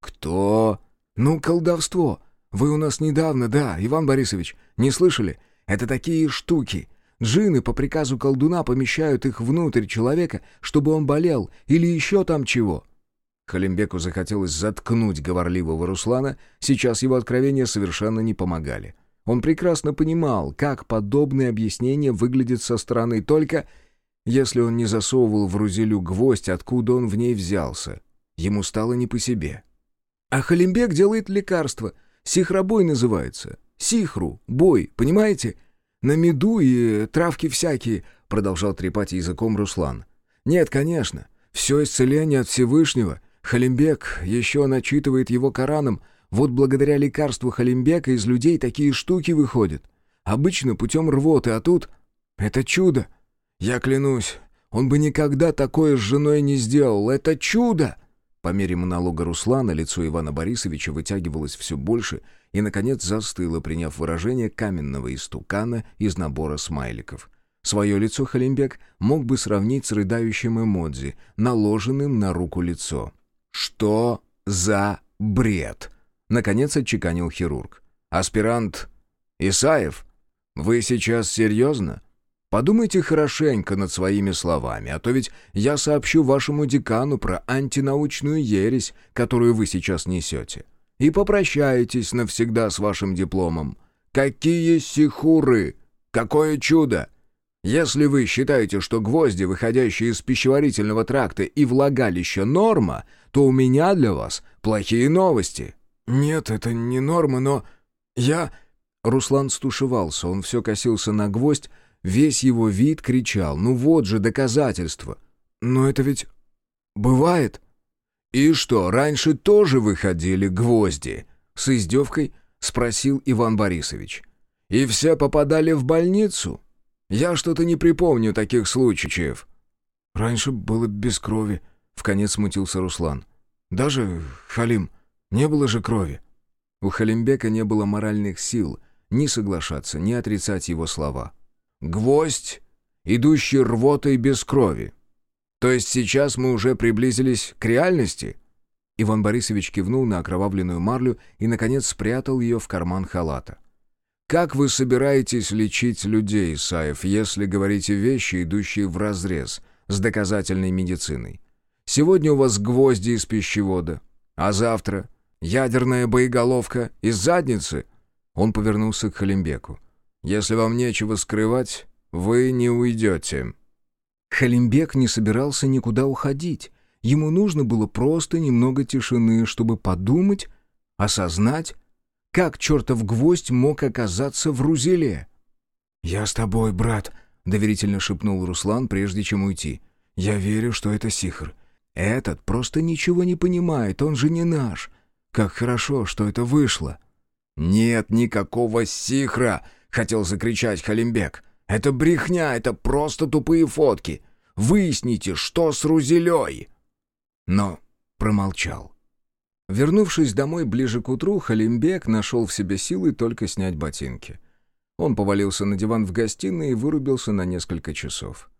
«Кто?» «Ну, колдовство. Вы у нас недавно, да, Иван Борисович, не слышали? Это такие штуки. Джины по приказу колдуна помещают их внутрь человека, чтобы он болел, или еще там чего». Халимбеку захотелось заткнуть говорливого Руслана, сейчас его откровения совершенно не помогали. Он прекрасно понимал, как подобные объяснения выглядят со стороны, только если он не засовывал в Рузелю гвоздь, откуда он в ней взялся. Ему стало не по себе. А Халимбек делает лекарство. Сихробой называется. Сихру, бой, понимаете? На меду и травки всякие, продолжал трепать языком Руслан. Нет, конечно, все исцеление от Всевышнего. Халимбек еще начитывает его Кораном. Вот благодаря лекарству Халимбека из людей такие штуки выходят. Обычно путем рвоты, а тут... Это чудо. Я клянусь, он бы никогда такое с женой не сделал. Это чудо!» По мере монолога Руслана лицо Ивана Борисовича вытягивалось все больше и, наконец, застыло, приняв выражение каменного истукана из набора смайликов. Свое лицо Халимбек мог бы сравнить с рыдающим эмодзи, наложенным на руку лицо. «Что за бред?» — наконец отчеканил хирург. «Аспирант Исаев, вы сейчас серьезно? Подумайте хорошенько над своими словами, а то ведь я сообщу вашему декану про антинаучную ересь, которую вы сейчас несете. И попрощаетесь навсегда с вашим дипломом. Какие сихуры! Какое чудо! Если вы считаете, что гвозди, выходящие из пищеварительного тракта и влагалища, норма, то у меня для вас плохие новости». «Нет, это не норма, но я...» Руслан стушевался, он все косился на гвоздь, Весь его вид кричал «Ну вот же доказательство!» «Но это ведь бывает!» «И что, раньше тоже выходили гвозди?» С издевкой спросил Иван Борисович. «И все попадали в больницу? Я что-то не припомню таких случаев». «Раньше было без крови», — вконец смутился Руслан. «Даже, Халим, не было же крови». У Халимбека не было моральных сил ни соглашаться, ни отрицать его слова. Гвоздь, идущий рвотой без крови. То есть сейчас мы уже приблизились к реальности?» Иван Борисович кивнул на окровавленную марлю и, наконец, спрятал ее в карман халата. «Как вы собираетесь лечить людей, Исаев, если говорите вещи, идущие вразрез с доказательной медициной? Сегодня у вас гвозди из пищевода, а завтра ядерная боеголовка из задницы?» Он повернулся к Халимбеку. Если вам нечего скрывать, вы не уйдете». Халимбек не собирался никуда уходить. Ему нужно было просто немного тишины, чтобы подумать, осознать, как чертов гвоздь мог оказаться в Рузеле. «Я с тобой, брат», — доверительно шепнул Руслан, прежде чем уйти. «Я верю, что это Сихр. Этот просто ничего не понимает, он же не наш. Как хорошо, что это вышло». «Нет никакого Сихра!» хотел закричать Халимбек. «Это брехня, это просто тупые фотки. Выясните, что с Рузелей!» Но промолчал. Вернувшись домой ближе к утру, Халимбек нашел в себе силы только снять ботинки. Он повалился на диван в гостиной и вырубился на несколько часов.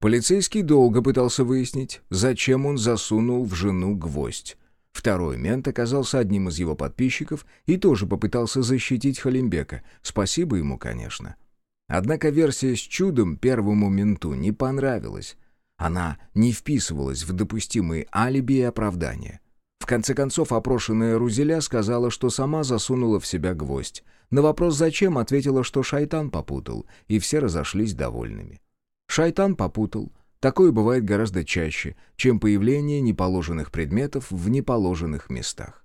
Полицейский долго пытался выяснить, зачем он засунул в жену гвоздь. Второй мент оказался одним из его подписчиков и тоже попытался защитить Халимбека. Спасибо ему, конечно. Однако версия с чудом первому менту не понравилась. Она не вписывалась в допустимые алиби и оправдания. В конце концов, опрошенная Рузеля сказала, что сама засунула в себя гвоздь. На вопрос «зачем?» ответила, что шайтан попутал, и все разошлись довольными. Шайтан попутал, Такое бывает гораздо чаще, чем появление неположенных предметов в неположенных местах.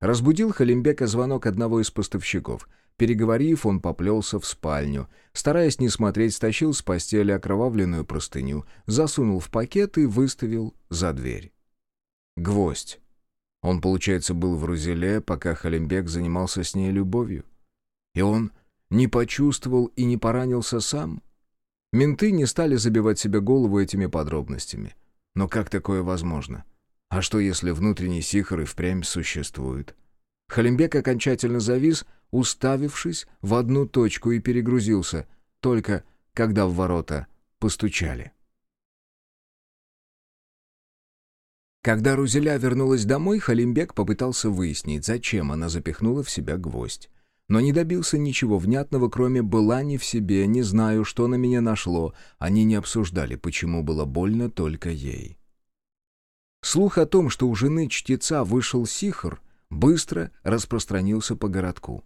Разбудил Халимбека звонок одного из поставщиков. Переговорив, он поплелся в спальню. Стараясь не смотреть, стащил с постели окровавленную простыню, засунул в пакет и выставил за дверь. Гвоздь. Он, получается, был в Рузеле, пока Халимбек занимался с ней любовью. И он не почувствовал и не поранился сам. Менты не стали забивать себе голову этими подробностями. Но как такое возможно? А что, если внутренний сихар и впрямь существует? Халимбек окончательно завис, уставившись в одну точку и перегрузился, только когда в ворота постучали. Когда Рузеля вернулась домой, Халимбек попытался выяснить, зачем она запихнула в себя гвоздь но не добился ничего внятного, кроме «была не в себе, не знаю, что на меня нашло». Они не обсуждали, почему было больно только ей. Слух о том, что у жены чтеца вышел сихр, быстро распространился по городку.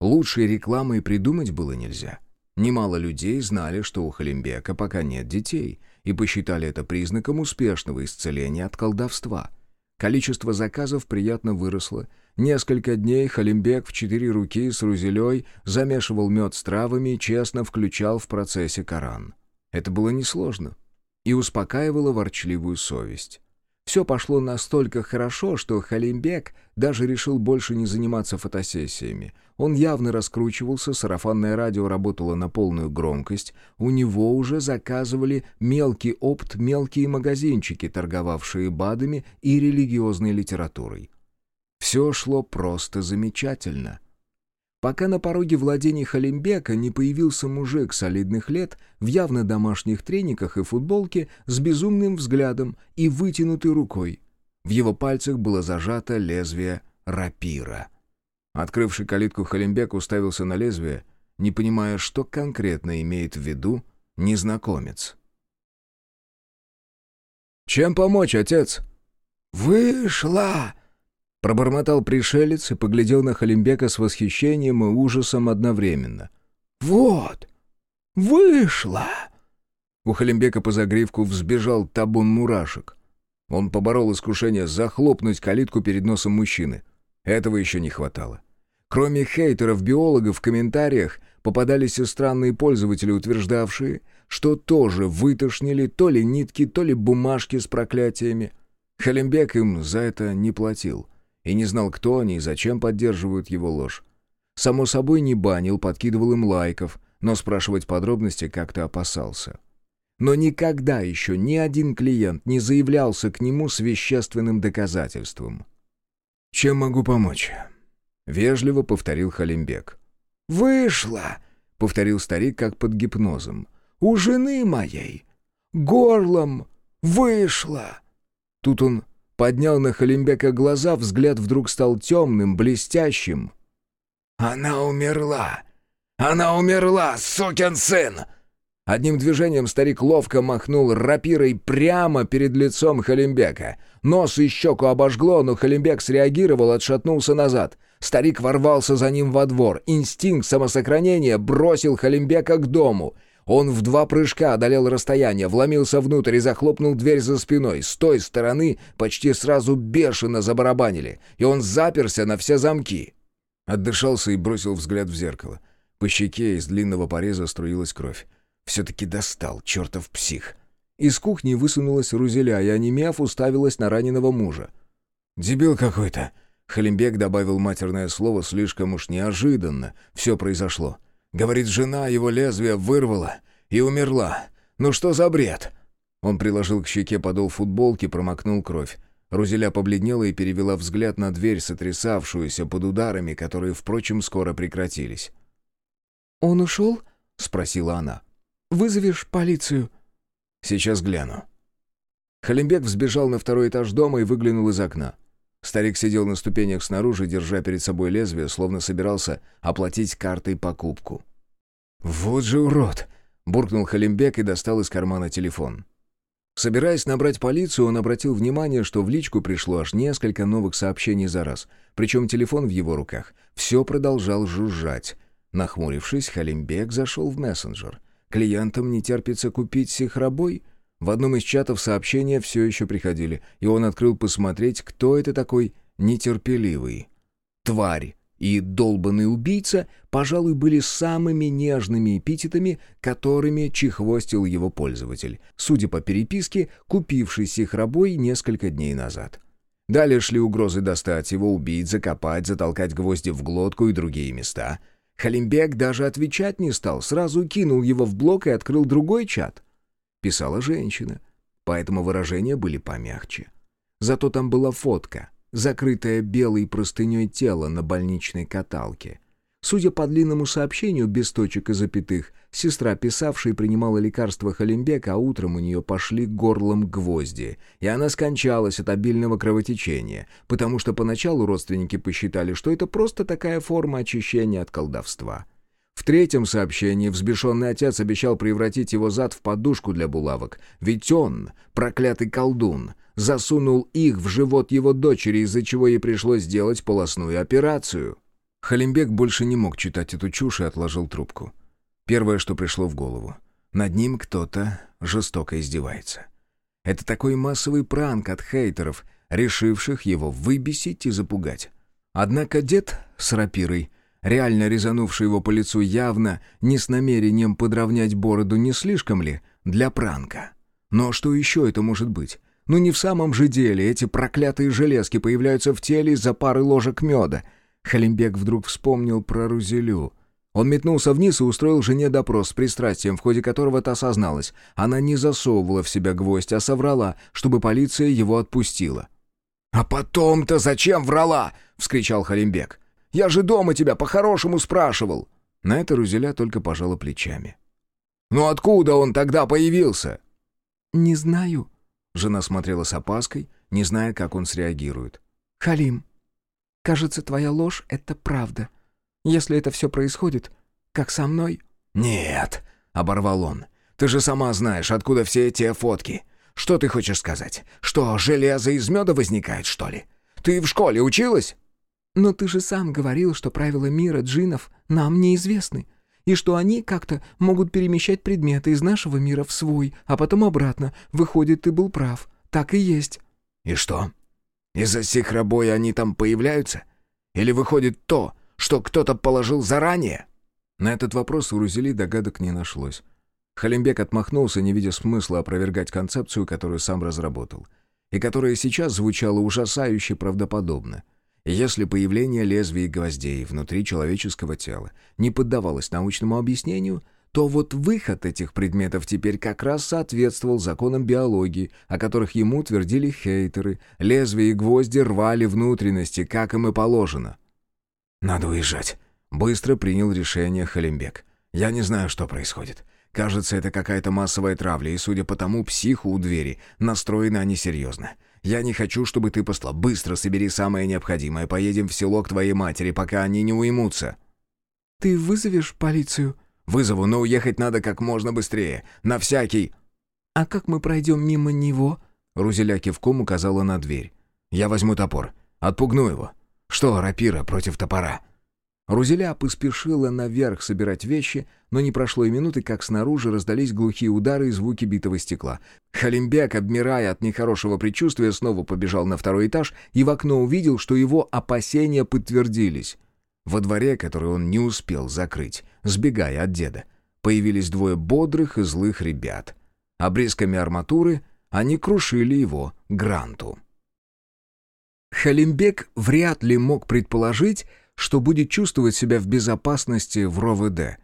Лучшей рекламы и придумать было нельзя. Немало людей знали, что у Халимбека пока нет детей, и посчитали это признаком успешного исцеления от колдовства. Количество заказов приятно выросло. Несколько дней Халимбек в четыре руки с Рузелей замешивал мед с травами и честно включал в процессе Коран. Это было несложно и успокаивало ворчливую совесть. Все пошло настолько хорошо, что Халимбек даже решил больше не заниматься фотосессиями. Он явно раскручивался, сарафанное радио работало на полную громкость, у него уже заказывали мелкий опт мелкие магазинчики, торговавшие БАДами и религиозной литературой. Все шло просто замечательно — пока на пороге владений Халимбека не появился мужик солидных лет в явно домашних трениках и футболке с безумным взглядом и вытянутой рукой. В его пальцах было зажато лезвие рапира. Открывший калитку Халимбек уставился на лезвие, не понимая, что конкретно имеет в виду незнакомец. «Чем помочь, отец?» «Вышла!» Пробормотал пришелец и поглядел на Халимбека с восхищением и ужасом одновременно. «Вот! Вышла!» У Халимбека по загривку взбежал табун мурашек. Он поборол искушение захлопнуть калитку перед носом мужчины. Этого еще не хватало. Кроме хейтеров-биологов в комментариях попадались и странные пользователи, утверждавшие, что тоже вытошнили то ли нитки, то ли бумажки с проклятиями. Халимбек им за это не платил и не знал, кто они и зачем поддерживают его ложь. Само собой, не банил, подкидывал им лайков, но спрашивать подробности как-то опасался. Но никогда еще ни один клиент не заявлялся к нему с вещественным доказательством. «Чем могу помочь?» — вежливо повторил Халимбек. «Вышла!» — повторил старик как под гипнозом. «У жены моей! Горлом вышла!» Тут он Поднял на Халимбека глаза, взгляд вдруг стал темным, блестящим. «Она умерла! Она умерла, сукин сын!» Одним движением старик ловко махнул рапирой прямо перед лицом Халимбека. Нос и щеку обожгло, но Халимбек среагировал, отшатнулся назад. Старик ворвался за ним во двор. Инстинкт самосохранения бросил Халимбека к дому — он в два прыжка одолел расстояние, вломился внутрь и захлопнул дверь за спиной. С той стороны почти сразу бешено забарабанили, и он заперся на все замки. Отдышался и бросил взгляд в зеркало. По щеке из длинного пореза струилась кровь. Все-таки достал, чертов псих. Из кухни высунулась Рузеля, и, онемев, уставилась на раненого мужа. «Дебил какой-то!» Халимбек добавил матерное слово слишком уж неожиданно. Все произошло. Говорит, жена его лезвие вырвала и умерла. Ну что за бред?» Он приложил к щеке подол футболки, промокнул кровь. Рузеля побледнела и перевела взгляд на дверь, сотрясавшуюся под ударами, которые, впрочем, скоро прекратились. «Он ушел?» — спросила она. «Вызовешь полицию?» «Сейчас гляну». Халимбек взбежал на второй этаж дома и выглянул из окна. Старик сидел на ступенях снаружи, держа перед собой лезвие, словно собирался оплатить картой покупку. «Вот же урод!» — буркнул Халимбек и достал из кармана телефон. Собираясь набрать полицию, он обратил внимание, что в личку пришло аж несколько новых сообщений за раз, причем телефон в его руках все продолжал жужжать. Нахмурившись, Халимбек зашел в мессенджер. Клиентам не терпится купить сихробой — в одном из чатов сообщения все еще приходили, и он открыл посмотреть, кто это такой нетерпеливый. Тварь и долбанный убийца, пожалуй, были самыми нежными эпитетами, которыми чехвостил его пользователь, судя по переписке, купивший сихробой несколько дней назад. Далее шли угрозы достать его, убить, закопать, затолкать гвозди в глотку и другие места. Халимбек даже отвечать не стал, сразу кинул его в блок и открыл другой чат — писала женщина, поэтому выражения были помягче. Зато там была фотка, закрытая белой простыней тело на больничной каталке. Судя по длинному сообщению, без точек и запятых, сестра писавшей принимала лекарство Халимбека, а утром у нее пошли горлом гвозди, и она скончалась от обильного кровотечения, потому что поначалу родственники посчитали, что это просто такая форма очищения от колдовства. В третьем сообщении взбешенный отец обещал превратить его зад в подушку для булавок, ведь он, проклятый колдун, засунул их в живот его дочери, из-за чего ей пришлось сделать полостную операцию. Халимбек больше не мог читать эту чушь и отложил трубку. Первое, что пришло в голову. Над ним кто-то жестоко издевается. Это такой массовый пранк от хейтеров, решивших его выбесить и запугать. Однако дед с рапирой, реально резанувший его по лицу явно не с намерением подровнять бороду, не слишком ли для пранка? Но что еще это может быть? Ну не в самом же деле эти проклятые железки появляются в теле из-за пары ложек меда. Халимбек вдруг вспомнил про Рузелю — он метнулся вниз и устроил жене допрос с пристрастием, в ходе которого та созналась. Она не засовывала в себя гвоздь, а соврала, чтобы полиция его отпустила. «А потом-то зачем врала?» — вскричал Халимбек. «Я же дома тебя по-хорошему спрашивал!» На это Рузеля только пожала плечами. «Ну откуда он тогда появился?» «Не знаю», — жена смотрела с опаской, не зная, как он среагирует. «Халим, кажется, твоя ложь — это правда. Если это все происходит, как со мной...» «Нет», — оборвал он. «Ты же сама знаешь, откуда все эти фотки. Что ты хочешь сказать? Что, железо из меда возникает, что ли? Ты в школе училась?» «Но ты же сам говорил, что правила мира джинов нам неизвестны, и что они как-то могут перемещать предметы из нашего мира в свой, а потом обратно. Выходит, ты был прав. Так и есть». «И что? Из-за сихробоя они там появляются? Или выходит то, что кто-то положил заранее?» На этот вопрос у Рузели догадок не нашлось. Халимбек отмахнулся, не видя смысла опровергать концепцию, которую сам разработал, и которая сейчас звучала ужасающе правдоподобно. Если появление лезвий и гвоздей внутри человеческого тела не поддавалось научному объяснению, то вот выход этих предметов теперь как раз соответствовал законам биологии, о которых ему твердили хейтеры. Лезвия и гвозди рвали внутренности, как им и положено. «Надо уезжать». Быстро принял решение Халимбек. «Я не знаю, что происходит. Кажется, это какая-то массовая травля, и, судя по тому, психу у двери настроены они серьезно. Я не хочу, чтобы ты посла. Быстро собери самое необходимое. Поедем в село к твоей матери, пока они не уймутся». «Ты вызовешь полицию?» «Вызову, но уехать надо как можно быстрее. На всякий...» «А как мы пройдем мимо него?» Рузеля кивком указала на дверь. «Я возьму топор. Отпугну его. Что рапира против топора?» Рузеля поспешила наверх собирать вещи, но не прошло и минуты, как снаружи раздались глухие удары и звуки битого стекла. Халимбек, обмирая от нехорошего предчувствия, снова побежал на второй этаж и в окно увидел, что его опасения подтвердились. Во дворе, который он не успел закрыть, сбегая от деда, появились двое бодрых и злых ребят. Обрезками арматуры они крушили его гранту. Халимбек вряд ли мог предположить, что будет чувствовать себя в безопасности в РОВД.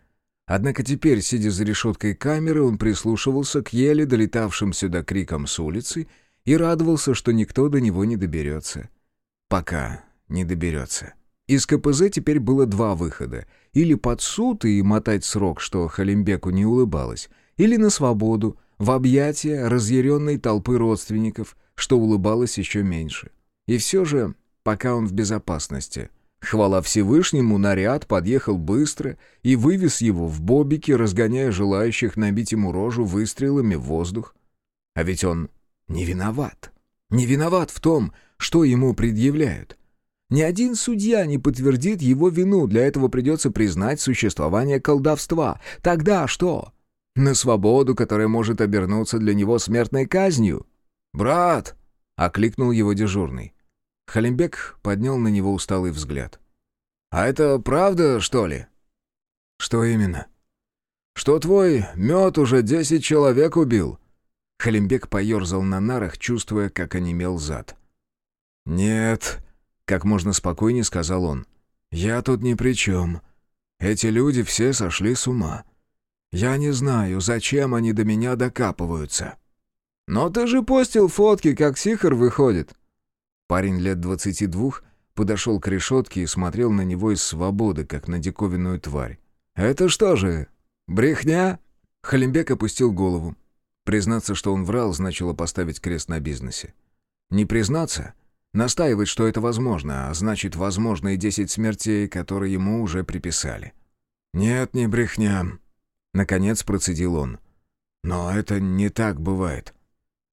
Однако теперь, сидя за решеткой камеры, он прислушивался к еле долетавшим сюда крикам с улицы и радовался, что никто до него не доберется. Пока не доберется. Из КПЗ теперь было два выхода. Или под суд и мотать срок, что Халимбеку не улыбалось, или на свободу, в объятия разъяренной толпы родственников, что улыбалось еще меньше. И все же, пока он в безопасности. Хвала Всевышнему, наряд подъехал быстро и вывез его в бобике, разгоняя желающих набить ему рожу выстрелами в воздух. А ведь он не виноват. Не виноват в том, что ему предъявляют. Ни один судья не подтвердит его вину, для этого придется признать существование колдовства. Тогда что? На свободу, которая может обернуться для него смертной казнью? «Брат!» — окликнул его дежурный. Халимбек поднял на него усталый взгляд. «А это правда, что ли?» «Что именно?» «Что твой мед уже десять человек убил?» Халимбек поерзал на нарах, чувствуя, как онемел зад. «Нет», — как можно спокойнее сказал он. «Я тут ни при чем. Эти люди все сошли с ума. Я не знаю, зачем они до меня докапываются». «Но ты же постил фотки, как Сихар выходит. Парень лет двадцати двух подошел к решетке и смотрел на него из свободы, как на диковинную тварь. «Это что же, брехня?» Халимбек опустил голову. Признаться, что он врал, значило поставить крест на бизнесе. Не признаться — настаивать, что это возможно, а значит, возможно и десять смертей, которые ему уже приписали. «Нет, не брехня», — наконец процедил он. «Но это не так бывает.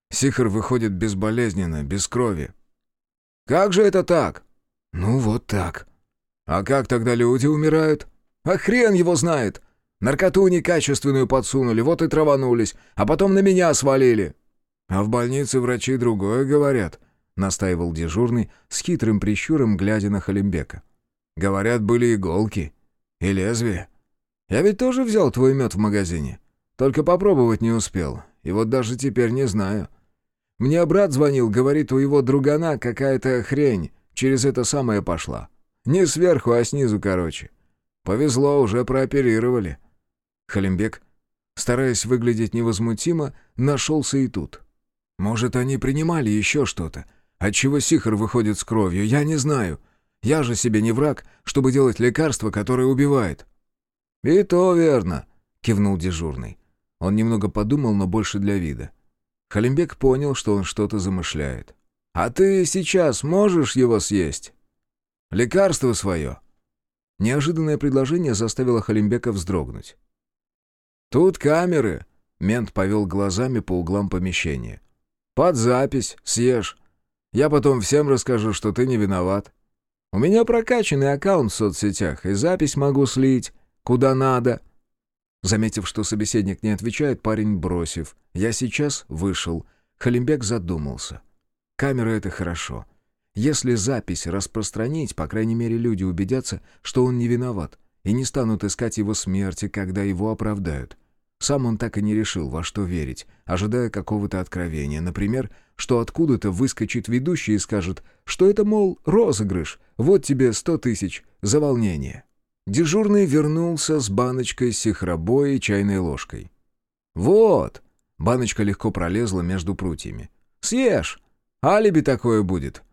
Сихар выходит безболезненно, без крови». «Как же это так?» «Ну, вот так». «А как тогда люди умирают?» «А хрен его знает! Наркоту некачественную подсунули, вот и траванулись, а потом на меня свалили». «А в больнице врачи другое говорят», — настаивал дежурный с хитрым прищуром, глядя на Халимбека. «Говорят, были иголки и лезвие. Я ведь тоже взял твой мед в магазине, только попробовать не успел, и вот даже теперь не знаю. Мне брат звонил, говорит, у его другана какая-то хрень через это самое пошла. Не сверху, а снизу, короче. Повезло, уже прооперировали». Халимбек, стараясь выглядеть невозмутимо, нашелся и тут. «Может, они принимали еще что-то? Отчего сихар выходит с кровью, я не знаю. Я же себе не враг, чтобы делать лекарство, которое убивает». «И то верно», — кивнул дежурный. Он немного подумал, но больше для вида. Халимбек понял, что он что-то замышляет. «А ты сейчас можешь его съесть? Лекарство свое?» Неожиданное предложение заставило Халимбека вздрогнуть. «Тут камеры», — мент повел глазами по углам помещения. «Под запись, съешь. Я потом всем расскажу, что ты не виноват. У меня прокачанный аккаунт в соцсетях, и запись могу слить, куда надо». Заметив, что собеседник не отвечает, парень бросив. «Я сейчас вышел». Халимбек задумался. «Камера — это хорошо. Если запись распространить, по крайней мере, люди убедятся, что он не виноват, и не станут искать его смерти, когда его оправдают. Сам он так и не решил, во что верить, ожидая какого-то откровения. Например, что откуда-то выскочит ведущий и скажет, что это, мол, розыгрыш, вот тебе сто тысяч за волнение. Дежурный вернулся с баночкой сихробоя и чайной ложкой. «Вот!» — баночка легко пролезла между прутьями. «Съешь! Алиби такое будет!»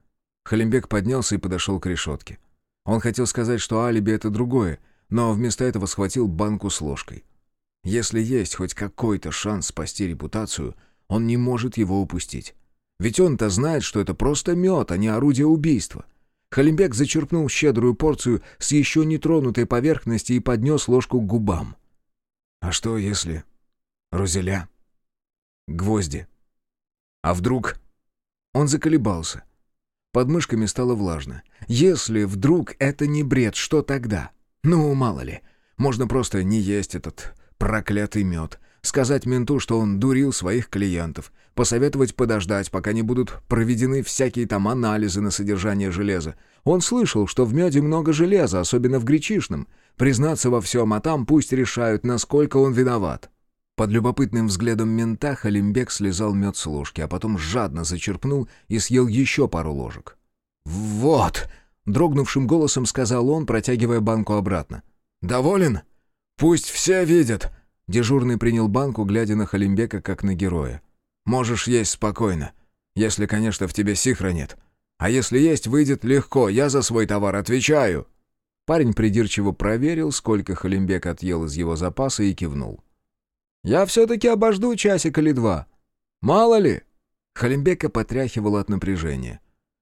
Халимбек поднялся и подошел к решетке. Он хотел сказать, что алиби — это другое, но вместо этого схватил банку с ложкой. Если есть хоть какой-то шанс спасти репутацию, он не может его упустить. Ведь он-то знает, что это просто мед, а не орудие убийства. Халимбек зачерпнул щедрую порцию с еще не тронутой поверхности и поднес ложку к губам. А что если... Розеля? Гвозди? А вдруг... Он заколебался. Под мышками стало влажно. Если вдруг это не бред, что тогда? Ну, мало ли. Можно просто не есть этот Проклятый мед. Сказать менту, что он дурил своих клиентов. Посоветовать подождать, пока не будут проведены всякие там анализы на содержание железа. Он слышал, что в меде много железа, особенно в гречишном. Признаться во всем, а там пусть решают, насколько он виноват. Под любопытным взглядом мента Халимбек слезал мед с ложки, а потом жадно зачерпнул и съел еще пару ложек. «Вот!» — дрогнувшим голосом сказал он, протягивая банку обратно. «Доволен?» «Пусть все видят!» Дежурный принял банку, глядя на Халимбека как на героя. «Можешь есть спокойно. Если, конечно, в тебе сихра нет. А если есть, выйдет легко. Я за свой товар отвечаю!» Парень придирчиво проверил, сколько Халимбек отъел из его запаса и кивнул. «Я все-таки обожду часик или два. Мало ли!» Халимбека потряхивала от напряжения.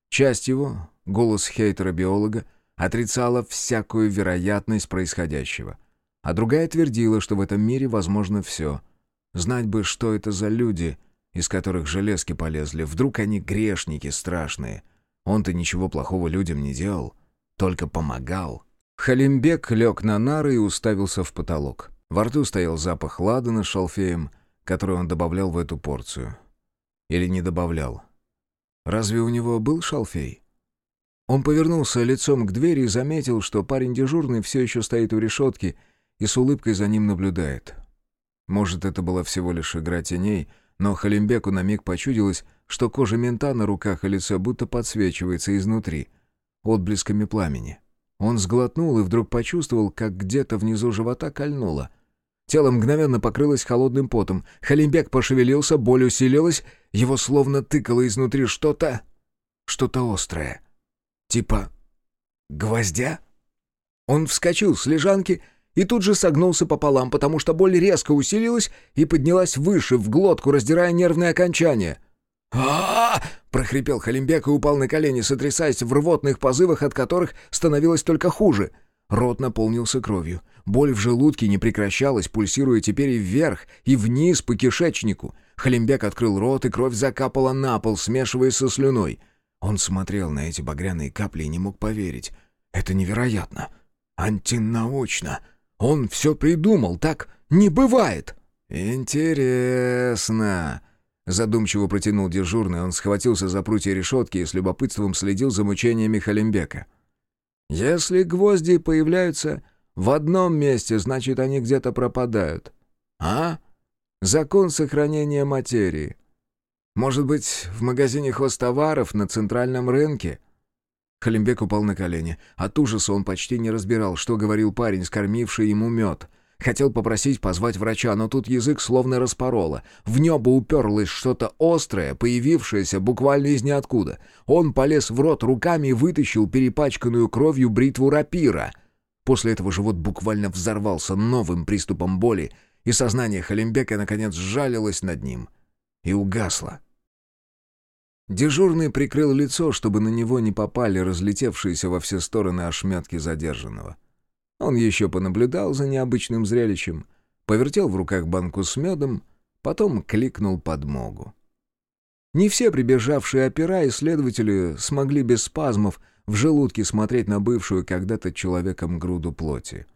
Часть его, голос хейтера-биолога, отрицала всякую вероятность происходящего — а другая твердила, что в этом мире возможно все. Знать бы, что это за люди, из которых железки полезли. Вдруг они грешники страшные. Он-то ничего плохого людям не делал, только помогал. Халимбек лег на нары и уставился в потолок. Во рту стоял запах ладана с шалфеем, который он добавлял в эту порцию. Или не добавлял. Разве у него был шалфей? Он повернулся лицом к двери и заметил, что парень дежурный все еще стоит у решетки и с улыбкой за ним наблюдает. Может, это была всего лишь игра теней, но Халимбеку на миг почудилось, что кожа мента на руках и лице будто подсвечивается изнутри, отблесками пламени. Он сглотнул и вдруг почувствовал, как где-то внизу живота кольнуло. Тело мгновенно покрылось холодным потом. Халимбек пошевелился, боль усилилась, его словно тыкало изнутри что-то... что-то острое. Типа гвоздя? Он вскочил с лежанки и тут же согнулся пополам, потому что боль резко усилилась и поднялась выше, в глотку, раздирая нервные окончания. а прохрипел Халимбек и упал на колени, сотрясаясь в рвотных позывах, от которых становилось только хуже. Рот наполнился кровью. Боль в желудке не прекращалась, пульсируя теперь и вверх, и вниз по кишечнику. Халимбек открыл рот, и кровь закапала на пол, смешиваясь со слюной. Он смотрел на эти багряные капли и не мог поверить. Это невероятно. Антинаучно. Он все придумал, так не бывает. «Интересно», Задумчиво протянул дежурный, он схватился за прутья решетки и с любопытством следил за мучениями Халимбека. «Если гвозди появляются в одном месте, значит, они где-то пропадают. А? Закон сохранения материи. Может быть, в магазине хозтоваров на центральном рынке?» Халимбек упал на колени. От ужаса он почти не разбирал, что говорил парень, скормивший ему мед. Хотел попросить позвать врача, но тут язык словно распороло. В небо уперлось что-то острое, появившееся буквально из ниоткуда. Он полез в рот руками и вытащил перепачканную кровью бритву рапира. После этого живот буквально взорвался новым приступом боли, и сознание Халимбека наконец сжалилось над ним и угасло. Дежурный прикрыл лицо, чтобы на него не попали разлетевшиеся во все стороны ошметки задержанного. — он еще понаблюдал за необычным зрелищем, повертел в руках банку с медом, потом кликнул подмогу. Не все прибежавшие опера и следователи смогли без спазмов в желудке смотреть на бывшую когда-то человеком груду плоти.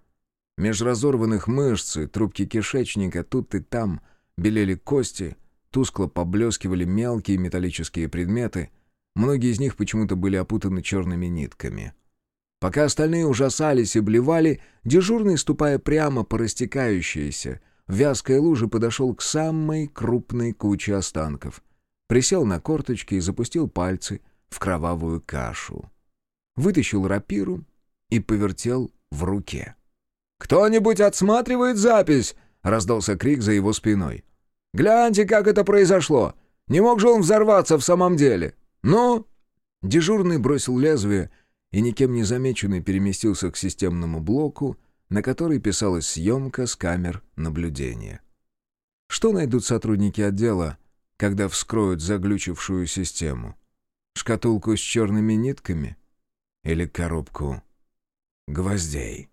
Меж разорванных мышц и трубки кишечника тут и там белели кости, тускло поблескивали мелкие металлические предметы, многие из них почему-то были опутаны черными нитками — Пока остальные ужасались и блевали, дежурный, ступая прямо по растекающейся, вязкой луже подошел к самой крупной куче останков. Присел на корточки и запустил пальцы в кровавую кашу. Вытащил рапиру и повертел в руке. «Кто-нибудь отсматривает запись?» — раздался крик за его спиной. «Гляньте, как это произошло! Не мог же он взорваться в самом деле? Ну?» Дежурный бросил лезвие — и никем не замеченный переместился к системному блоку, на который писалась съемка с камер наблюдения. Что найдут сотрудники отдела, когда вскроют заглючившую систему? Шкатулку с черными нитками? Или коробку гвоздей?